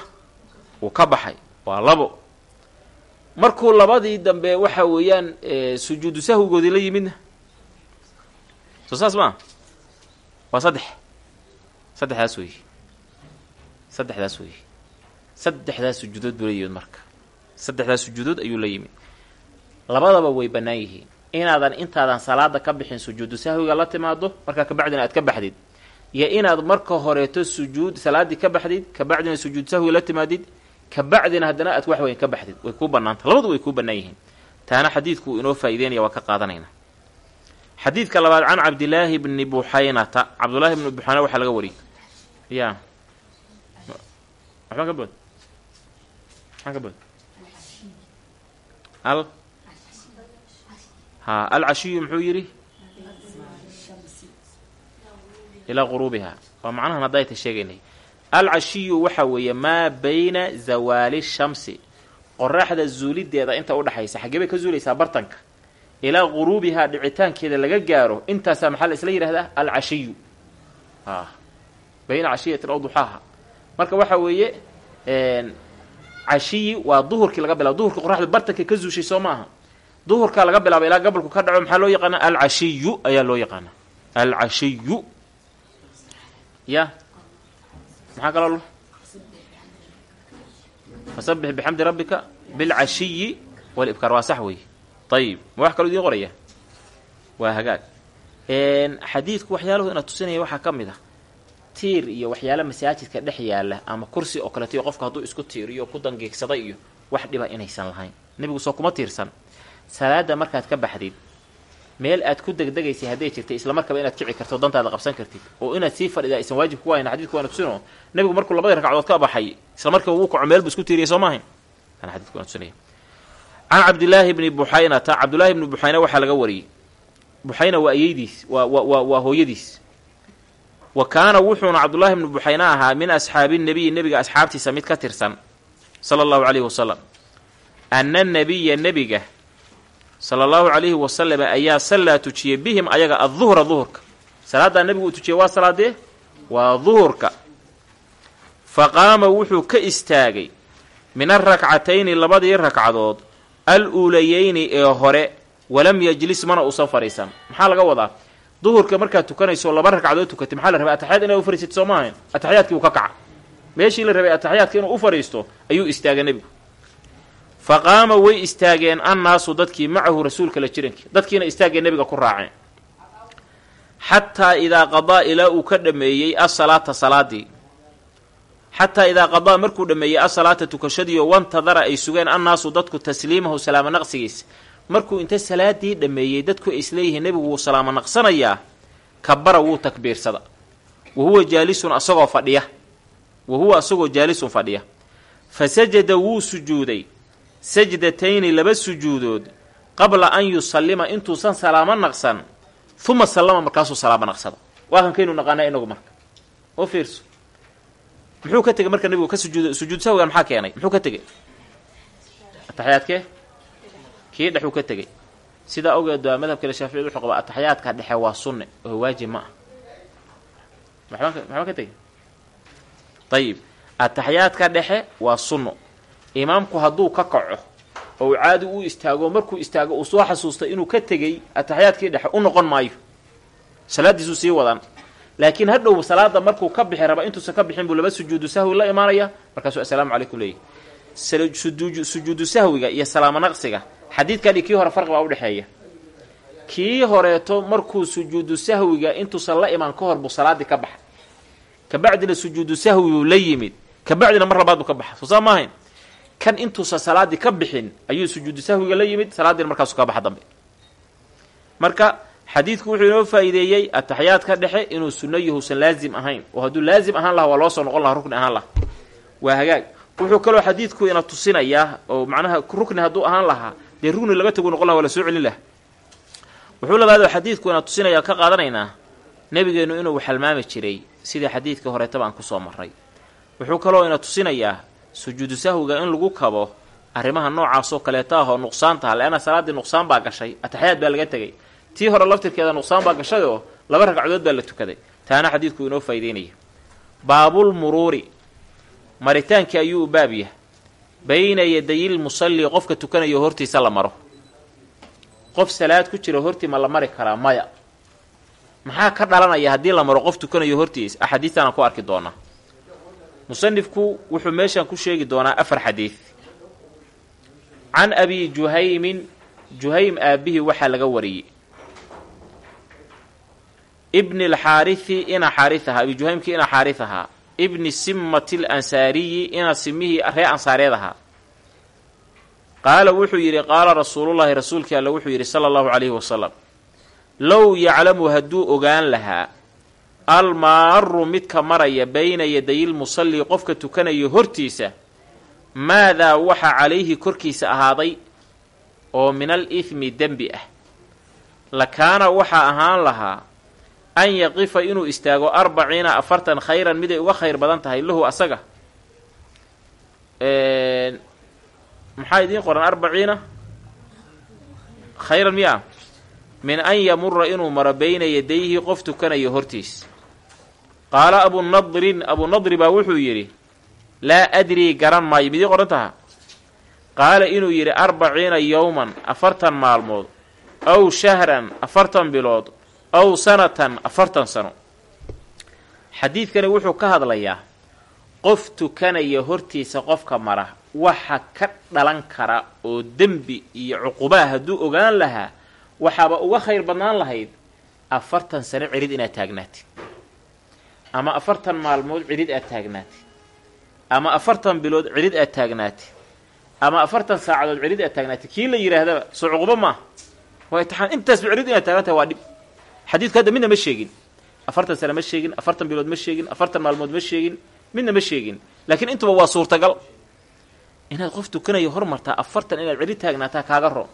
wuu ka baxay. Waa labo. Markuu labadii dambe waxa weeyaan sujuudu sahwigoodii la yimidna. Soo saas maa waa saddex. Saddexdaas weeye saddexdaas weeye saddexdaas sujuudood buu la yimid marka. Saddexdaas sujuudood ayuu la yimid. Labadaba way bannaan yihiin. Inaadan intaadan salaada ka bixin sujuudu sahwiga la timaado markaa kabacdina aad ka baxdid iyo inaad marka horeeto sujuud salaaddii ka baxdid kabacdina sujuudu sahwiga la timaadid ka bacdina haddana aad wax weyn ka baxdid. Way kuu bannaanta labadu way kuu bannaan yihiin. Taana xadiidku uu inoo faa'ideynaya waa ka qaadanayna. Xadiidka labaad can cabdilaahi bni buxaynata cabdullaahi bni buxayna waxaa laga wariyey. Ya waxbaa ka bood? Maxaa ka bood? Al? Ha alcashiyu muxuu yidhi ilaa quruubiha waa macnahan haddayta sheegaynay. Alcashiyu waxa weeye maa bayna zawaali shamsi. Qoraxda zuulideeda inta udhaxaysa xaggee bay ka zuulaysaa bartanka. Ilaa quruubihaa dhicitaankeeda laga gaaro intaasaa maxaa la isla yidhahdaa alcashiyu. A bayna cashiyati aw duxaaha marka waxa weeye cashiyi waa duhurkii laga bilabo duhurkii qoraxda bartanka ka zuushay soo maaha. Duhurkaa laga bilaabo ilaa gabalku ka dhaco maxaa loo yaqaana alcashiyu ayaa loo yaqaana alcashiyu ya. Maxaa kaloo fasabix bixamdi rabbika bilcashiyi walibkaar waa sax weeye. Ayib ma wax kaloo idiin qoraya? Waa hagaag. Xadiidku waxyaalahu inaad tusinaya waxaa ka mid ah tiir iyo waxyaala masaajidka dhex yaalla ama kursi oo kaleeto iyo qofka hadduu isku tiiriyo ku dangeegsada iyo wax dhiba inaysan lahayn. Nebigu soo kuma tiirsan. Salaada markaad ka baxdid meel aad ku degdegaysay hadday isla markaba inaad kici karto dantaada qabsan kartid. Oo inaad sii fadhida aysan waajib ku ahayn xadidku waana tusino nebigu markuu labadii ragcadood ka baxay isla markaba wuu kaco meel buu isku tiiriyay soo maahayn? Can cabdillaahi bni buxaynata cabdullaahi bni buxayna waxaa laga wariyey. Buxayna waa ayeydiis wa waa hooyadiis. Wa kaana wuxuuna cabdullaahi bni buxayna ahaa min asxaabi nebiyi nebiga asxaabtiisa mid ka tirsan sala allahu calayhi wasalam ana nabiya nebiga sala allahu calayhi wasalam ayaa sallaa tujiyey bihim ayaga adduhra duhurka. Salaaddaa nebigu uu tujiyey waa salaadee? Waa duhurka. Fa qaama wuxuu ka istaagay min arakcatayni labadii ragcadood al uulayeyni ee hore walam yajlis mana uusan fadhiisan. Maxaa laga wadaa? Duhurka markaad tukanayso laba ragcadood tukatay maxaa la rabay ataxyaad inaa u fariisatid soo maahayn? Ataxyaadkii uu ka kaca meeshii la rabay ataxyaadka inuu u fadhiisto ayuu istaagay nebigu fa qaama way istaageen annaasu dadkii macahu rasuulka la jirankii dadkiina istaagee nebiga ku raaceen. Xataa idaa qadaa ilaa uu ka dhameeyey asalaata salaadii. Xataa idaa qadaa markuu dhameeyey asalaata tukashadiiyo wantadara ay sugeen annaasu dadku tasliimahu salaamo naqsigiisa markuu inta salaadii dhameeyey dadku ay isleeyihiin nebigu wuu salaamo naqsanayaa kabara wuu takbiirsada. Wa huwa jaalisun asagoo fadhiya. Wa huwa asagoo jaalisun fadhiya. Fa sajada wuu sujuuday sajdatayni laba sujuudood qabla an yusallima intuusan salaamo naqsan uma sallama markaasuu salaamo naqsada waa kan kaynu naqaanaa inagu marka. Oo fiirso. Muxuu ka tegey marka nebigu ka sujuud sujuud sahwigan maxaa keenay? Muxuu ka tegey? Ataxyaadkee kii dhexuu ka tegey. Sidaa awgeed baa madhabkale shaaficiyadu wuxuu qabaa ataxyaadka dhexe waa sunne oo waajib ma ah maxbaa ka tegey? Ayib ataxyaadka dhexe waa sunno imaamku hadduu ka kaco oo uu caadi u istaago markuu istaago uu soo xasuusta inuu ka tegey ataxyaadkii dhexe u noqon maayo. Salaaddiisuu sii wadan laakiin hadhow salaada markuu ka bixi raba intuusan ka bixin buu laba sujuudu sahwi la imaanaya markaasuu assalaamu calaykum leeyahy sujuudu sahwiga iyo salaamo naqsiga xadiidkani kii hore farqi baa udhexeeya kii horeeto markuu sujuudu sahwiga intuusan la imaan ka hor buu salaadii ka baxa kabacdina sujuudu sahwiguu la yimid. Kabacdina mar labaad buu ka baxa soo saa kan intuusan salaadii ka bixin ayuu sujuudu sahwiga la yimid salaadiina markaasuu ka baxa dambe. Marka xadiidku wuxuu inoo faa'iideeyey ataxyaadka dhexe inuu sunno yahuusan laazim ahayn. Oo hadduu laazim ahaan laha waa loo soo noqon lahaa rukni ahaan laha waa hagaag. Wuxuu kaloo xadiidku ina tusinayaa oo macnaha rukni hadduu ahaan lahaa dee rukni laga tagu noqon laha waa la soo celin laha wuxuu labaadoo xadiidku ina tusinaya ka qaadanaynaa nebigeennu inuu halmaami jiray sidii xadiidka horeetaba aan ku soo marray. Wuxuu kaloo ina tusinayaa sujuudu sahwiga in lagu kabo arrimaha noocaasoo kaleeta ah oo nuqsaantaha leanna salaaddii nuqsaan baa gashay ataxyaad baa laga tegey. Tii hore laftirkeeda nuqsaan baa gashay oo laba ragcadood baa la tukaday. Taana xadiidku inoo faa'ideynaya baabul muruuri. Maritaankii ayuu u baab yahay. Bayna yadayil musalli qofka tukanayo hortiisa la maro. Qof salaad ku jira hortii ma la mari karaa maya. Maxaa ka dhalanaya haddii la maro qof tukanayo hortiis? Axaadiistaan aan ku arki doonaa musanifku wuxuu meeshan ku sheegi doonaa afar xadiid can abi juhaymin juhaym aabihii waxaa laga wariyey. Ibni alxaarithi ina xaaris ahaa. Abi juhaymkii ina xaaris ahaa. Ibni simmati lansaariyi ina simihii ree ansaareed ahaa. Qaala wuxuu yidhi qaala rasuulullaahi rasuulkii alle wuxuu yidhi sala allahu calayhi wasalam low yaclamu hadduu ogaan lahaa almaaru midka maraya bayna yadayilmusalli qofka tukanayo hortiisa maadaa waxa calayhi korkiisa ahaaday oo min al dembi ah. Lakaana waxaa ahaan lahaa an yaqifa inuu istaago arbaciina afartan khayran miday uga khayr badan tahay lahu asaga. Maxaa idiin qoran arbaciina? Khayran miya? Min an yamura inuu maro bayna yadayhi qof tukanayo hortiis qaala abunadrin abunadri baa wuxuu yidhi laa adrii garan maayo. Midii qoran taha. Qaala inuu yidhi arbaciina yowman afartan maalmood aw shahran afartan bilood aw sanatan afartan sano. Xadiidkani wuxuu ka hadlayaa qof tukanaya hortiisa qofka mara waxa ka dhalan kara oo dembi iyo cuqubaa hadduu ogaan lahaa waxaaba uga khayr badnaan lahayd afartan sano cidhid inaad taagnaatid ama afartan maalmood cidhid aad taagnaatid. Ama afartan bilood cidhid aad taagnaatid. Ama afartan saacadood cidhid aad taagnaatid. Kii la yidhaahdaba soo cuqubo maaha waa itixaan intaasba cidhid inaad taagan tahay waa dhib. Xadiidku hadda midna ma sheegin. Afartan sano ma sheegin afartan bilood ma sheegin afartan maalmood ma sheegin midna ma sheegin. Laakiin intuba waa suurtagal. Inaad qof tukanayo hormartaa afartan inaad cidhid taagnaataa kaaga ro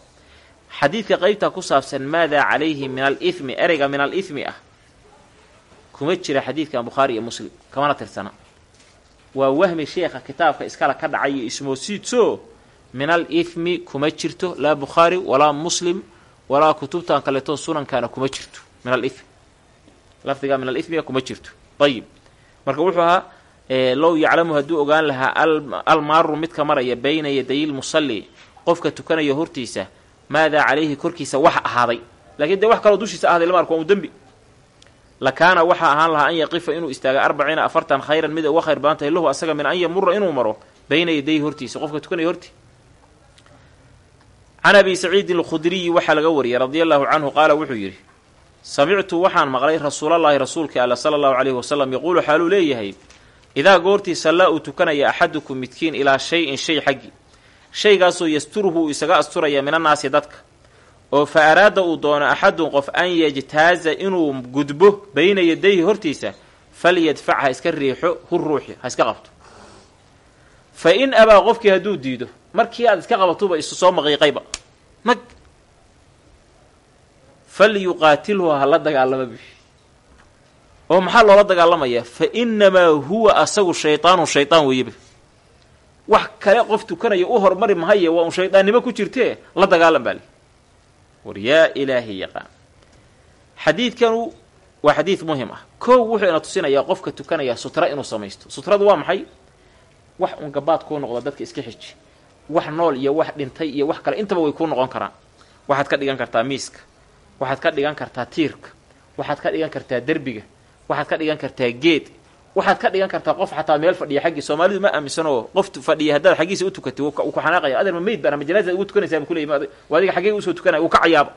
xadiidka qeybtaa ku saabsan maadaa calayhi min al ithmi ereyga min al ithmi ah kuma jira xadiidkan bukhaari iyo muslim kamana tirsana waa wahmi sheekha kitaabka iskala ka dhacay iyo ismoosiidso min al ithmi kuma jirto laa bukhaari walaa muslim walaa kutubtan kaleeto sunankaana kuma jirto min al ithmi lafdigaa min al ithmiga kuma jirto. Ayib marka wuxuu ahaa low yaclamu hadduu ogaan lahaa almaaru midka maraya bayna yaday lmusalli qofka tukanaya hortiisa maadaa calayhi korkiisa wax ahaaday. Lakiin dee wax kaloo dushiisa ahday lama arko waa u dembi lakaana waxaa ahaan lahaa an yaqifa inuu istaaga arbaciina afartan khayran mid uga khayr badan tahay lahu asaga min an yamura inuu maro bayna yadayhi hortiisa. Qofka tukanaya hortii can abi saciidin alkhudriyi waxaa laga wariyey radia allahu canhu qaala wuxuu yidhi samictu waxaan maqlay rasuulallaahi rasuulka alla sala allahu calayhi wasalam yaquulu xaaluu leeyahay idaa goortii sallaa uu tukanaya axadukum midkiin ilaa shay-in shay xaggi. Shaygaasoo yasturuhu uu isaga asturaya minannaasi dadka oo fa araada uu doono axadun qof an yajtaaza inuu gudbo bayna yadayhi hortiisa falyadfac ha iska riixo hu ruuxi ha iska qabto. Fa in abaa qofkii hadduu diido markii aad iska qabatuba isu soo maqiiqayba. Nag falyuqaatilhu ha la dagaalama bi oo maxaa loola dagaalamayaa fa innamaa huwa asagu shaydaanun shaydaan weeyeba wax kale qof tukanaya u hormari mahaye waa un shaydaannimo ku jirtee la dagaalan baa li war yaa ilaahay yaqaan. Xadiidkanu waa xadiid muhiim ah. Kow wuxuu ina tusinayaa qofka tukanaya sutra inuu samaysto. Sutradu waa maxay? Wax un gabaad kuu noqda dadka iska xiji. Wax nool iyo wax dhintay iyo wax kale intaba way kuu noqon karaan. Waxaad ka dhigan kartaa miiska. Waxaad ka dhigan kartaa tiirka. Waxaad ka dhigan kartaa derbiga. Waxaad ka dhigan kartaa geed waxaad ka dhigan kartaa qof xataa meel fadhiya xaggii soomaalidu ma aaminsanoo qof fadhiya haddaad xaggiisa u tukatay ku xanaaqaya. Adeer ma meyd baan ama janaaza ugu tukanaysaa bu kuley adiga xaggee u soo tukanaya wuu ka cayaaba.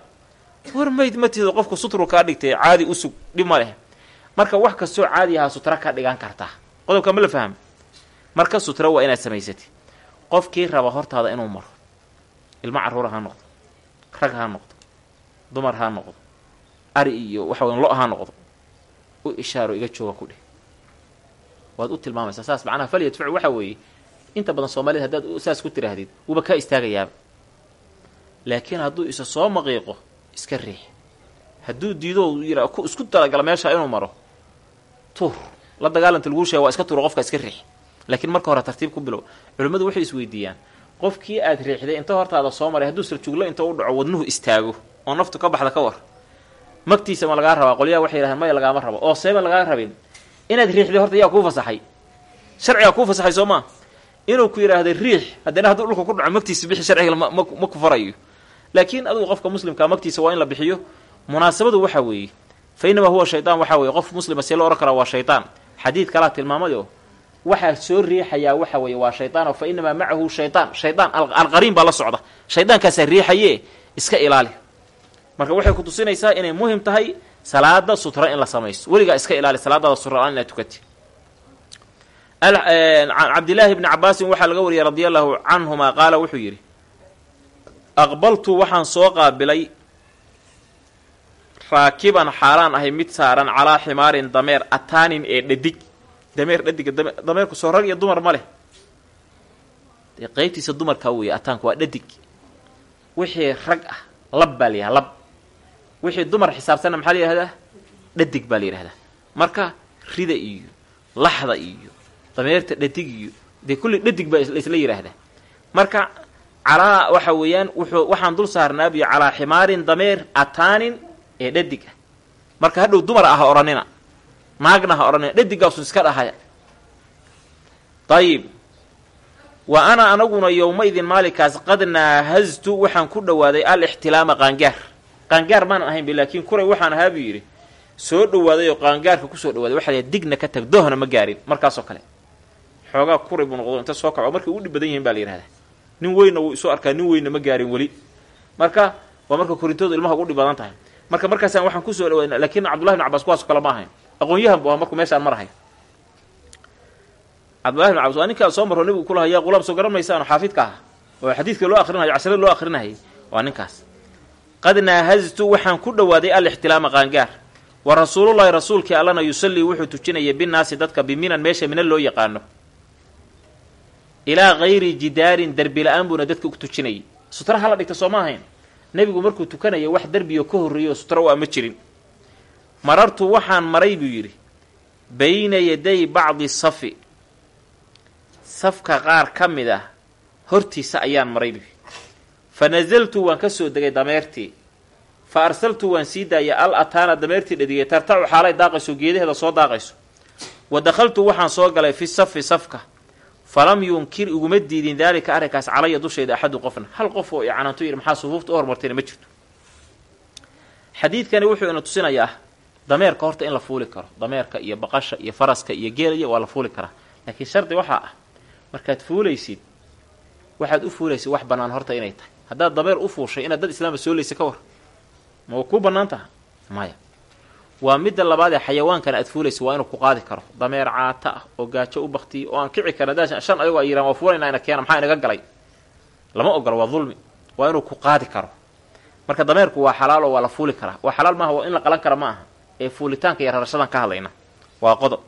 War mayd ma tihido qofku sutru kaa dhigtay caadi usug dhib ma leh. Marka wax kastoo caadi ahaa sutra ka dhigan kartaa qodobka ma la faham marka sutra waa inaad samaysatid. Qofkii raba hortaada inuu maro. Ilmo carruura ha noqdo. Rag ha noqdo. Dumar ha noqdo. Ari iyo waxa lo ha noqdo. U ishaaro iga jooga ku dheh waad u tilmaamaysaa saas macnaha falyadfacu waxa weeye inta badan soomaalida haddaad saas ku tiraahdid wuuba kaa istaagayaaba laakiin hadduu isa soo maqiiqo iska riix. Hadduu diido yira ku isku talagala meesha inuu maro tuur. La dagaalanta laguu sheega waa iska tuuro qofka iska riix. Laakiin marka hore tartiib ku bilow. Culimmadu waxay isweydiiyaan qofkii aad riixday inta hortaada soo maray hadduu saljuglo inta u dhaco wadnuhu istaago oo naftu ka baxda ka war. Magtiisa ma lagaa rabaa qolyaha waxay yidhahdeen maya lagaama rabo. Oo seeba lagaa rabin inaad riixday horta yaa kuu fasaxay. Sharcigaa kuu fasaxay soo maa inuu ku yidhaahday riix haddana hadduu dhulka ku dhaco magtiisa bixi sharciga ma ku farayo. Laakiin adugu qofka muslimkaa magtiisa waa in la bixiyo. Munaasabadu waxa weeye. Fa huwa shaydaan waxaa weeye. Qof muslima see loo ohan karaa waa shaydaan xadiid kalaa tilmaamayo waxaa soo riixayaa waxa weeye waa shaydaan oo fa inamaa macahu shaydaan shaydaan alqariin baa la socda. Shaydaankaasaa riixaye iska ilaali. Marka waxay ku tusinaysaa inay muhiim tahay salaada sutra in la samaysto. Weligaa iska ilaali salaadaada sutra la'aan inaad tukati. Cabdillaahi bni cabaasin waxaa laga wariyay radia allahu canhuma qaala wuxuu yidhi aqbaltu waxaan soo qaabilay raakiban xaalaan ahay mid saaran calaa ximaarin dameer ataanin ee dhadig. Dameer dhadiga dameerku soo rag iyo dumar ma leh. Dee qeybtiisa dumarkaa ataanku waa dhadig. Wixii rag ah lab baa la yidhaha lab wixii dumar xisaabsanna maxaa la yihahdaa dhadig baa la yidhahdaa. Marka rida iyo laxda iyo dameerta dhadig iyo dee kulli dhadig baa laisla yidhaahdaa. Marka calaa waxa weeyaan wuxuu waxaan dul saarnaabiyo calaa ximaarin dameer ataanin ee dhadig ah. Marka hadhow dumar ah odhanina naagna ha odhanina dhadigaasun iska dhahaya. Ayib wa ana anaguna yowmaidin maalinkaas qad naahaztu waxaan ku dhowaaday al ixtilaama qaangaar qaangaar maanan ahaynba laakiin kuray waxaan ahaa buu yidhi soo dhowaaday oo qaangaarka ku soo dhawaaday. Waxa la digna ka tag dohna ma gaarin. Markaasoo kale xoogaa kuray buu noqdo inta soo kaco markay u dhib badan yihiin baa la yihahdaa nin weynna wuu isu arkaa nin weynna ma gaarin weli. Marka waa marka korintoodu ilmaha ugu dhib badan tahay. Marka markaasaan waxaan ku soo dhawaadna laakiin cabdullahi bn cabas kuwaaso kale ma ahayn. Aqoon-yahan bu aha markuu meeshaan marahay. Cabdullahi bn cabas waa ninkaa soo marro nebigu kulaha yaa soo garan xaafidka ah oo xadiidka loo akrinayo casharada loo akrinayay waa ninkaas qad naahaztu waxaan ku dhowaaday alixtilaama qaangaar. Wa rasuulullahi rasuulkii allana yusallii wuxuu tujinayay binnaasi dadka biminan meesha mina loo yaqaano. Ilaa hayri jidaarin derbi la'aan buuna dadka u tujinayay. Sutra hala dhigta soo ma ahayn? Nebigu markuu tukanaya wax derbiyo ka horreeyo sutra waa ma jirin. Marartu waxaan maray buu yidhi bayna yaday bacdi safi. Safka qaar ka mid ah hortiisa ayaan maray buu fa nasaltu waan ka soo degay dameertii fa arsaltu waan sii daayay al ataana dameertii dhadigay tartacu xaalay daaqayso geedaheeda soo daaqayso wa dakhaltu waxaan soo galay fi safi safka falam yunkir iguma diidin daalika arrinkaas calaya dushayda axadu qofna hal qof oo icananto yidhi maxaa sufuufta u hormartayna ma jirto xadiidkani wuxuu ina tusinayaa dameerka horta in la fuuli karo dameerka iyo baqasha iyo faraska iyo geelaya waa la fuuli karaa laakiin shardi waxaa ah markaad fuulaysid waxaad u fuulaysid wax bannaan horta inay tahay haddaad dameer u fuushay inaad dad islaama soolaysa ka war? Ma kuu bannaan maya. Waa midda labaad ee xayawaankan aad fuulaysa waa inuu ku qaadi karo. Dameer caata ah oo gaajo u baktiyay oo aan kici karin haddaa shan ayagoo ay yiraan waa fuulayna ina keena maxaa inaga galay? Lama ogolo waa dulmi. Waa inuu ku qaadi karo. Marka dameerku waa xalaal oo waa la fuuli karaa. Waa xalaal maaha in la qalan kara ma aha ee fuulitaanka iyo rarashadan ka hadlayna. Waa qodob.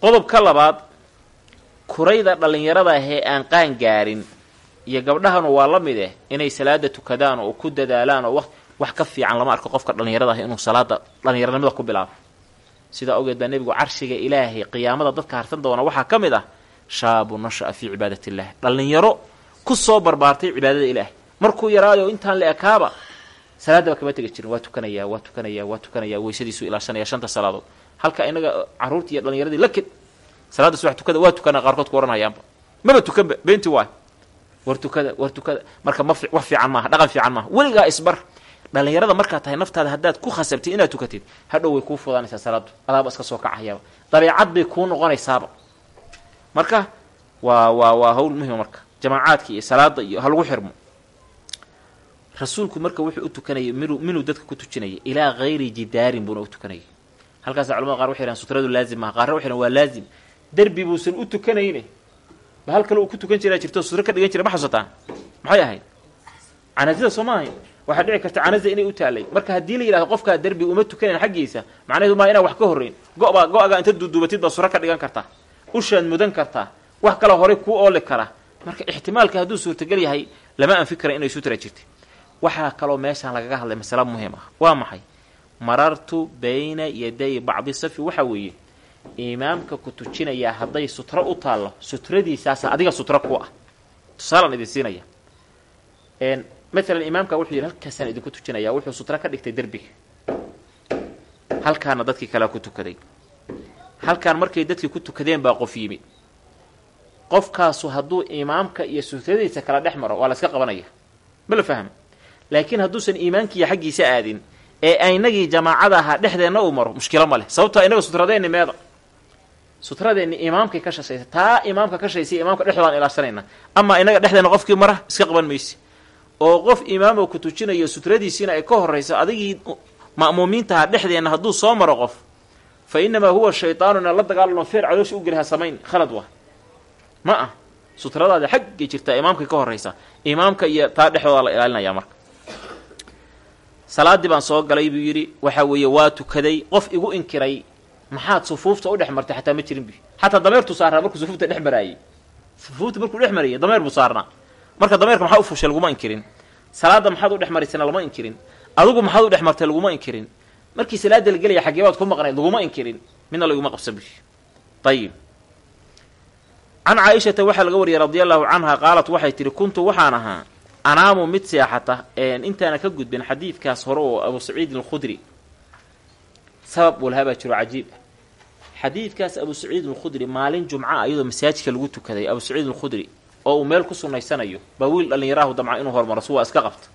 Qodob ka labaad kurayda dhallinyarada ahee aan qaan gaarin iyo gabdhahanu waa la mid eh inay salaada tukadaan oo ku dadaalaan oo wax ka fiican lama arko qofka dhallinyarada ah inuu salaada dhallinyaranimada ku bilaabo. Sidaa ogeed baa nebigu carshiga ilaahay qiyaamada dadka harsan doona waxaa ka mid ah shaabu nasha'a fii cibaadat illah dhallinyaro ku soo barbaartay cibaadada ilaahay. Markuu yaraayo intaan la ekaaba salaadaba kama tegi jirin. Waa tukanayaa waa tukanayaa waa tukanayaa weysadiisuu ilaashanaya shanta salaadood. Halka inaga carruurtii iyo dhallinyaradii la ked salaada subax tukada waa tukanaa qaarkood ku odhanayaanba maba tukanba beenti waay war tukada war tukada. Marka ma wax fiican maaha dhaqan fiican maaha. Weligaa isbar. Dhallinyarada markaad tahay naftaada haddaad ku khasabtid inaad tukatid hadhow way kuu fudaanaysaa salaadu adaaba iska soo kacayaaba. Dabeecad bay kuu noqonaysaaba. Marka waa waa waa hawl muhima marka. Jamaacaadka iyo salaada iyo ha xirmo. Rasuulku marka wuxuu u tukanayay minu minuu dadka ku tujinayay ilaa hayri jidaarin buuna u tukanayay. Halkaasa culamada qar waxay hahan sutradu laazim maha qaarna waxay hahan waa laazim. Derbi buusan u tukanayne ba hal kale uu ku tukan jiraa jirto sutro ka dhigan jira ma xasusataan maxay ahayd? Canazada soo ma waxaa dhici karta canaza inay u taalay marka haddii la yidhahdo qofkaa derbi uma tukanayn xaggiisa macnaheedu maa inaan wax ka horrayn go-ba go-agaa inta duuduubatid baa suro ka dhigan kartaa ushaad mudan kartaa wax kale horey kuu ooli kara. Marka ixtimaalka hadduu suurtagal yahay lama anfi kara inay sutra jirta waxaa kaloo meeshaan lagaga hadlay masale muhiim ah. Waa maxay? Marartu bayna yaday bacdi safi waxa weeye imaamka ku tujinayaa hadday sutro u taallo sutradiisaasa adiga sutro ku ah. Tusaalaan idin siinaya. Maalan imaamka wuxuu yidhi halkaasaan idinku tujinaya. Wuxuu sutro ka dhigtay derbiga halkaana dadkii kalea ku tukaday. Halkaan markay dadkii ku tukadeen baa qof yimi. Qofkaasu hadduu imaamka iyo sutradiisa kala dhex maro waa la iska qabanaya. Ma la fahma laakiin hadduusan iimaankiiyo xaggiisa aadin ee aynagii jamaacada ahaa dhexdeenna uu maro mushkilo ma leh. Sababtoo inaga sutradeenni meeda sutradeenni imaamkay ka shashaysa taa imaamka ka shaysa imaamka dhexdoodaan ilaashanayna. Amaa inaga dhexdeenna qofkii mara iska qaban mayse oo qof imaamoo ku tujinayo sutradiisiina ay ka horrayso adigii ma'muumiintaha dhexdeenna hadduu soo maro qof fa inamaa huwa shaydaanu inaan la dagaalano feer caloosha u geli ha samayn khalad waa. Ma ah sutradaada xaggay jirtaa imaamkay ka horraysa. Imaamka iyo taa dhexdooda la ilaalinayaa marka. Salaaddii baan soo galay buu yidhi waxa weeye waa tukaday. Qof igu inkiray maxaad sufuufta u dhex xataa ma jirin bi? Xataa dameertuu saarnaa markuu sufuufta dhex maraayey. Sufuufta markuu dhex marayay dameer buu saarnaa. Marka dameerka maxaa u fushay laguma inkirin? Salaadda maxaad u dhex maraysana lama inkirin. Adigu maxaad u dhex martay laguma inkirin. Markii salaada la gelaya xaggee baad ku maqnayd laguma inkirin. Midna laguma qabsan bi. Ayib can caaishata waxaa laga wariyay radia allahu canha qaalat waxay tihi kuntu waxaan ahaa anaamu mid seexata intaana ka gudbin xadiidkaas hore oo abu saciidin alkhudri. Sabab walhabaa jiro cajiib. ah xadiidkaas abu saciid alkhudri maalin jumca iyadoo masaajidka lagu tukaday abu saciid alkhudri oo uu meel ku sunaysanayo baa wiil dhallinyaraahu damca inuu hormaro si waa iska qabta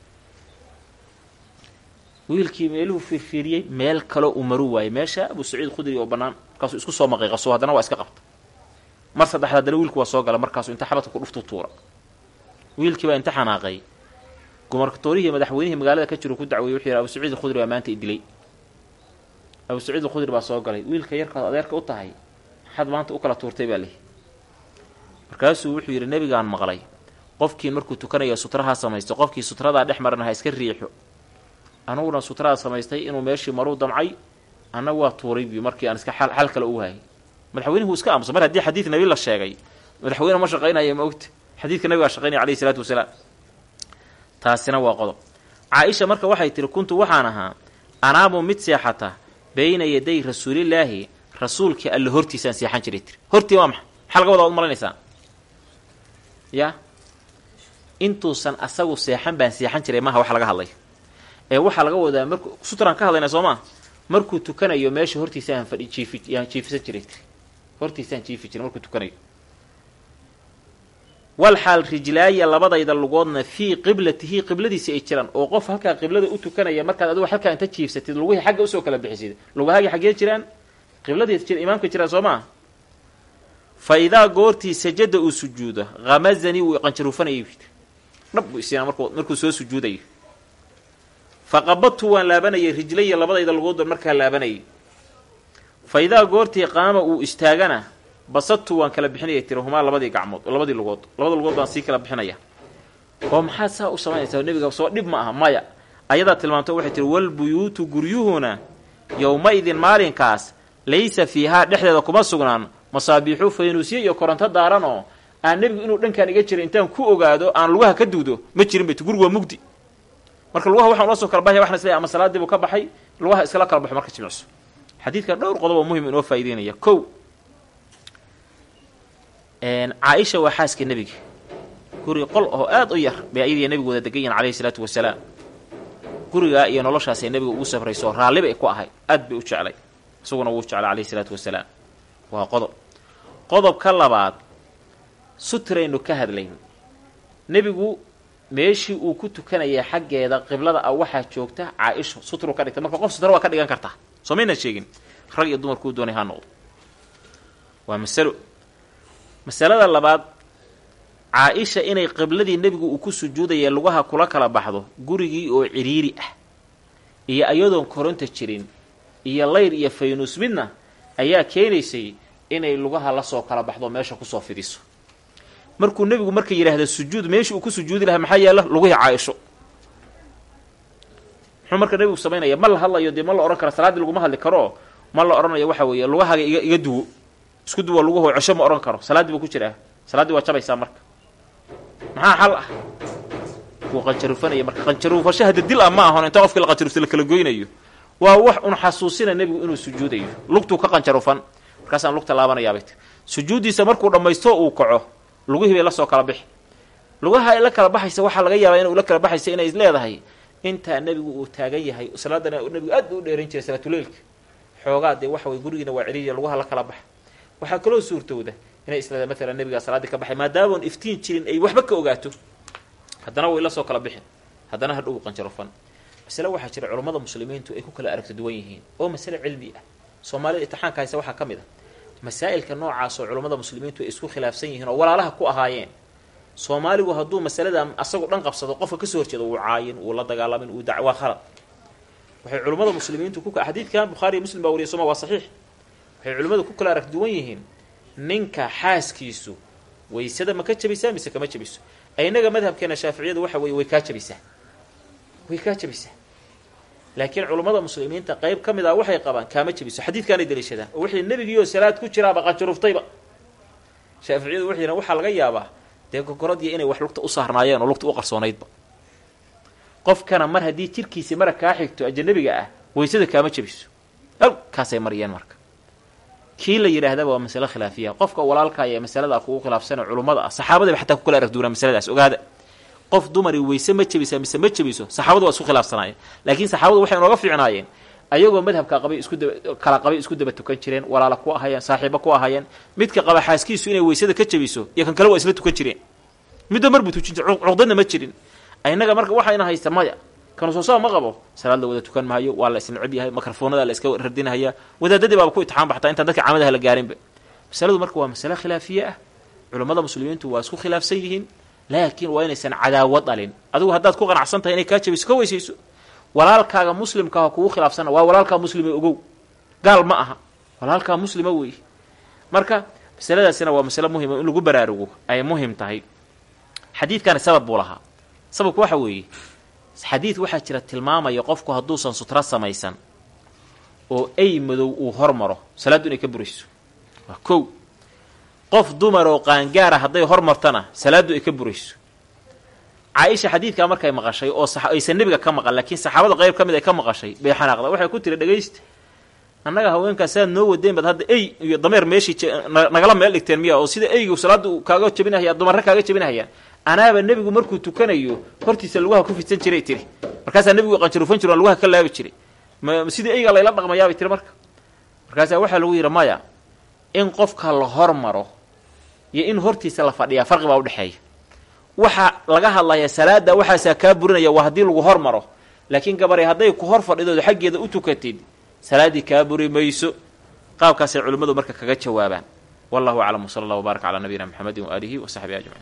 wiilkii meeluhu fiirfiiriyey meel kaloo uu maru waayey meesha abu saciid khudri oo bannaan markaasuu isku soo maqiiqaso haddana waa iska qabta mar saddexda haddana wiilku waa soo gala markaasuu inta xabadka ku dhuftu tuura wiilkii baa inta xanaaqay. Gumartoorihii madaxweynihii magaalada ka jiro ku dacweeyey wuxuu yidhi abu saciid alkhudri baa maanta idilay abu saciid alkhudri baa soo galay. Wiilka yarkaad adeerka u tahay maxaad maanta u kala tuurtay baa lihi markaasuu wuxuu yidhi nebigaan maqlay. Qofkiin markuu tukanayo sutrahaa samaysto qofkii sutradaa dhex marana ha iska riixo. Anuguna sutradaa samaystay inuu meeshii maruu damcay anna waa tuuray bi markii aan iska xal kale u waayay madaxweynihu iska aamusa mar haddii xadiid nabi la sheegay madaxweyne ma shaqaynaya ma ogta xadiidka nabigaa shaqaynaya alayhi isalaatu wasalaam. Taasina waa qodob. Caa-isha marka waxay tihi kuntu waxaan ahaa anaamu mid seexata bayna yaday rasuulillaahi rasuulkii alle hortiisaan seexan jiray tiri. Hortii waa maxa maxaa laga wadaa waad malaynaysaa ya? Intuusan asagu seexan baan seexan jiray maaha wax laga hadlayo ee waxaa laga wadaa marku sutraan ka hadlayna soo maa markuu tukanayo meesha hortiisaan fadhi jiifi yaan jiifisan jiray tiri. Hortiisaan jiifi jiray markuu tukanayo walxaal rijlaaya labadayda lugoodna fii qiblatihi qibladiisi ay jiraan. Oo qof halkaa qiblada u tukanaya markaad adigu halkaa inta jiifsatid lugihii xagga u soo kala bixisid lugahaagii xaggee jiraan? Qibladii imaamka jiraan soo maa fa idaa goortii sajada uu sujuudo hamazanii wuu qanjaruufanayay dhab buu isiinaa markuu markuu soo sujuudayo. Fa qabadtu waan laabanayay rijlaya labadayda lugood baan markaa laabanayay. Fa idaa goortii qaama uu istaagana basadtu waan kala bixinaya tiri humaa labadii gacmood labadii lugood labada lugood baan sii kala bixinaya. Oo maxaad saa u samaynaysaa nebiga soo dhib ma aha maya. Ayadaa tilmaamto waxay tihi walbuyuutu guryuhuna yowma-idin maalinkaas laysa fiihaa dhexdeeda kuma sugnaan. Masaabiixu faynuusye iyo koronto daaran oo aan nebigu inuu dhankaan iga jiray intaan ku ogaado aan lugaha ka duudo ma jirin bayt gurigu waa mugdi. Marka lugaha waxaan ula soo kala baxaya waxaan is leeyahay ama salaadii buu ka baxay lugaha iskala kala baxo marka jimicso. Xadiidka dhowr qodob oo muhiim inoo faa'ideynaya kow caa-isha waa xaaska nebiga. Guri qol oo aada u yar bay ayadiiyo nebigu wada degan yihiin calayhi isalaatu wasalaam. Gurigaa iyo noloshaasay nebiga ugu safrayso raallibay ku ahay. Aad bay u jeclay. Isaguna wuu jeclay calayhi isalaatu wasalaam. Waa qodob. Qodobka labaad sutraynu ka hadlayn. Nebigu meeshii uu ku tukanayay xaggeeda qiblada ah waxaa joogta caa-isha sutru ka dhigta marka qof sutra waa ka dhigan kartaa soo maynan sheegin. Rag iyo dumar kuu doonay ha noqdo. Waa masalo masalada labaad caa-isha inay qibladii nebigu uu ku sujuudaya lugaha kula kala baxdo gurigii oo cidhiiri ah iyo iyadoon koronta jirin iyo layr iyo faynuus midna ayaa keenaysay inay lugaha la soo kala baxdo meesha ku soo fidiso. Markuu nebigu marka yidhaahda sujuud meeshii uu ku sujuudi lahaa maxaa yeela lugihii caa-isho. Muxuu marka nebigu samaynaya ma la hadlayo dee ma la odhan karo salaaddii laguma hadli karo ma la odhanayo waxa weeye lugahaaga iga iga duwo isku duwa luguho cesho ma odhan karo. Salaaddii buu ku jiraa. Salaaddii waa jabaysaa marka. Maxaa xal ah? Wuu qanjaruufanaya marka. Qanjaruufasho hadda dil ah ma ahon inta qofkii la qanjaruufta la kala goynayo waa wax un xasuusina nebigu inuu sujuudayo. Lugtuu ka qanjarufan markaasaan lugta laabanayaabay ti sujuuddiisa markuu dhammaysto uu kaco. Lugihii bay la soo kala bixi. Lugaha ay la kala baxaysa waxaa laga yaabaa inuu la kala baxaysa inay leedahay intaa nebigu uu taagan yahay salaadana nebigu aad u dheeran jiray salaatuleilka xoogaa dee waxa way gurigiina waa celiya lugaha la kala baxa waxaa kaloo suurtowda inay isleedahay maalan nebigaa salaaddii ka baxay maadaamoon iftiin jirin ay waxba ka ogaato. Haddana way la soo kala bixin. Haddana hadhow qanjarufan masale waxaa jira culummada muslimiintu ay ku kala aragti duwan yihiin. Oo masale cilmi ah. Soomaalida itixaanka haysa waxaa ka mid a. Masaa'ilka noocaas oo culummada muslimiintu ay isku khilaafsan yihiin oo walaalaha ku ahaayeen. Soomaaligu hadduu masalada asagu dhan qabsado qofka ka soo horjeeda wuu caayin wuu la dagaalamin wuu dac waa khalad. Waxay culummada muslimiintu ku xadiidkan bukhaariiyo muslim baa wariya soma waa saxiix waxay culimmadu ku kala arag duwan yihiin ninka xaaskiisu waysada ma ka jabisaa mise kama jabiso? Inaga madhabkeena shaaficiyadu waxa weye way kaa jabisaa. Way kaa jabisaa. Laakiin culummada muslimiinta qayb ka mid ah waxay qabaan kaama jabiso. Xadiidkaanay daliishadaan. Oo wixii nebigiioo salaad ku jiraaba qajaruftayba shaaficiyadu yidhahan waxaa laga yaabaa dee gogoradii inay wax lugta u saarnaayeen oo lugta u qarsoonaydba qofkana mar haddii jirkiisi mara kaa xigto ajanabiga ah waysada kaama jabiso. Halkaasay mariyeen marka kii la yidhaahdaba waa masale khilaafiya. Qofka walaalka ee masalada kugu khilaafsana culummada ah. Saxaabadaba xataa ku kala arag duunaa masaladaas. Ogaada qof dumari weyse ma jebisa mise ma jebiso saxaabadu waa isku khilaafsanaayeen. Laakiin saxaabadu waxay nooga fiicnaayeen. Ayagoo madhabka qabay isku daba kala qabay isku daba tukan jireen walaala ku ahayeen saaxiibo ku ahayeen. Midka qaba xaaskiisu inay weysada ka jebiso iyo kan kale waa isla tukan jireen. Midba mar buu tujin ma jirin. Inaga marka waxayna haysta maya kanu soo soo ma qabo? Salaad la wada tukan maayo waa la isnacib yahay mikrofoonada la iska radinahaya wadaadadii baaba ku itixaan baxtaa intaan dadka caamadaha la gaarinba. Masaladu marka waa masale khilaafiye ah. Culammada muslimiintu waa isku khilaafsan yihiin laakiin waa inaysan cadaawad dhalin. Adigu haddaad ku qanacsan tahay inay kaa jabiso ka weysayso walaalkaaga muslimkaaha kugu khilaafsana waa walaalkaa muslima ogow. Gaal ma aha. Walaalkaa muslima weeye marka masaladaasina waa masale muhima in lagu baraarugo ay muhiim tahay. Xadiidkani sabab buu lahaa. Sababku waxa weeye xadiid waxaa jira tilmaamaya qofku hadduusan sutro samaysan oo ay madow uu hormaro. Salaaddu inay ka burayso. Waa kow. Qof dumar oo qaangaara hadday hormartana salaaddu ay ka burayso. Caaisha xadiidkaa markay maqashay oo aysan nebiga ka maqan laakiin saxaabada qayb ka mid ay ka maqashay bay xanaaqda. Waxay ku tiri dhegaysta annaga haweenkaas saad noo wadeen bad hadda ey iyo dameer meeshii nagala meel dhigteen miya oo sida eygu salaaddu kaaga jabinahaya dumarre kaaga jabinahayaan anaaba nebigu markuu tukanayo hortiisa lugaha ku fidsan jiray tiri. Markaasaa nebigu qanjarufan jiro lugaha ka laabi jiray. Sidii eyga layla dhaqmayaabay tiri marka. Markaasaa waxaa lagu yidhi maya in qofka la hormaro iyo in hortiisa la fadhiyaa farqi baa udhexeeya waxa laga hadlaya salaada waxaasaa kaa burinaya waa haddii lagu hormaro. Laakiin gabaray hadday ku hor fadhidood xaggeeda u tukatid salaaddii kaa buri mayso. Qaabkaasay culimmadu marka kaga jawaabaan. Wallahu aclam wsala allah wbaarak calaa nabiyina mxamedin waaalihi wa saxbihi ajmaciin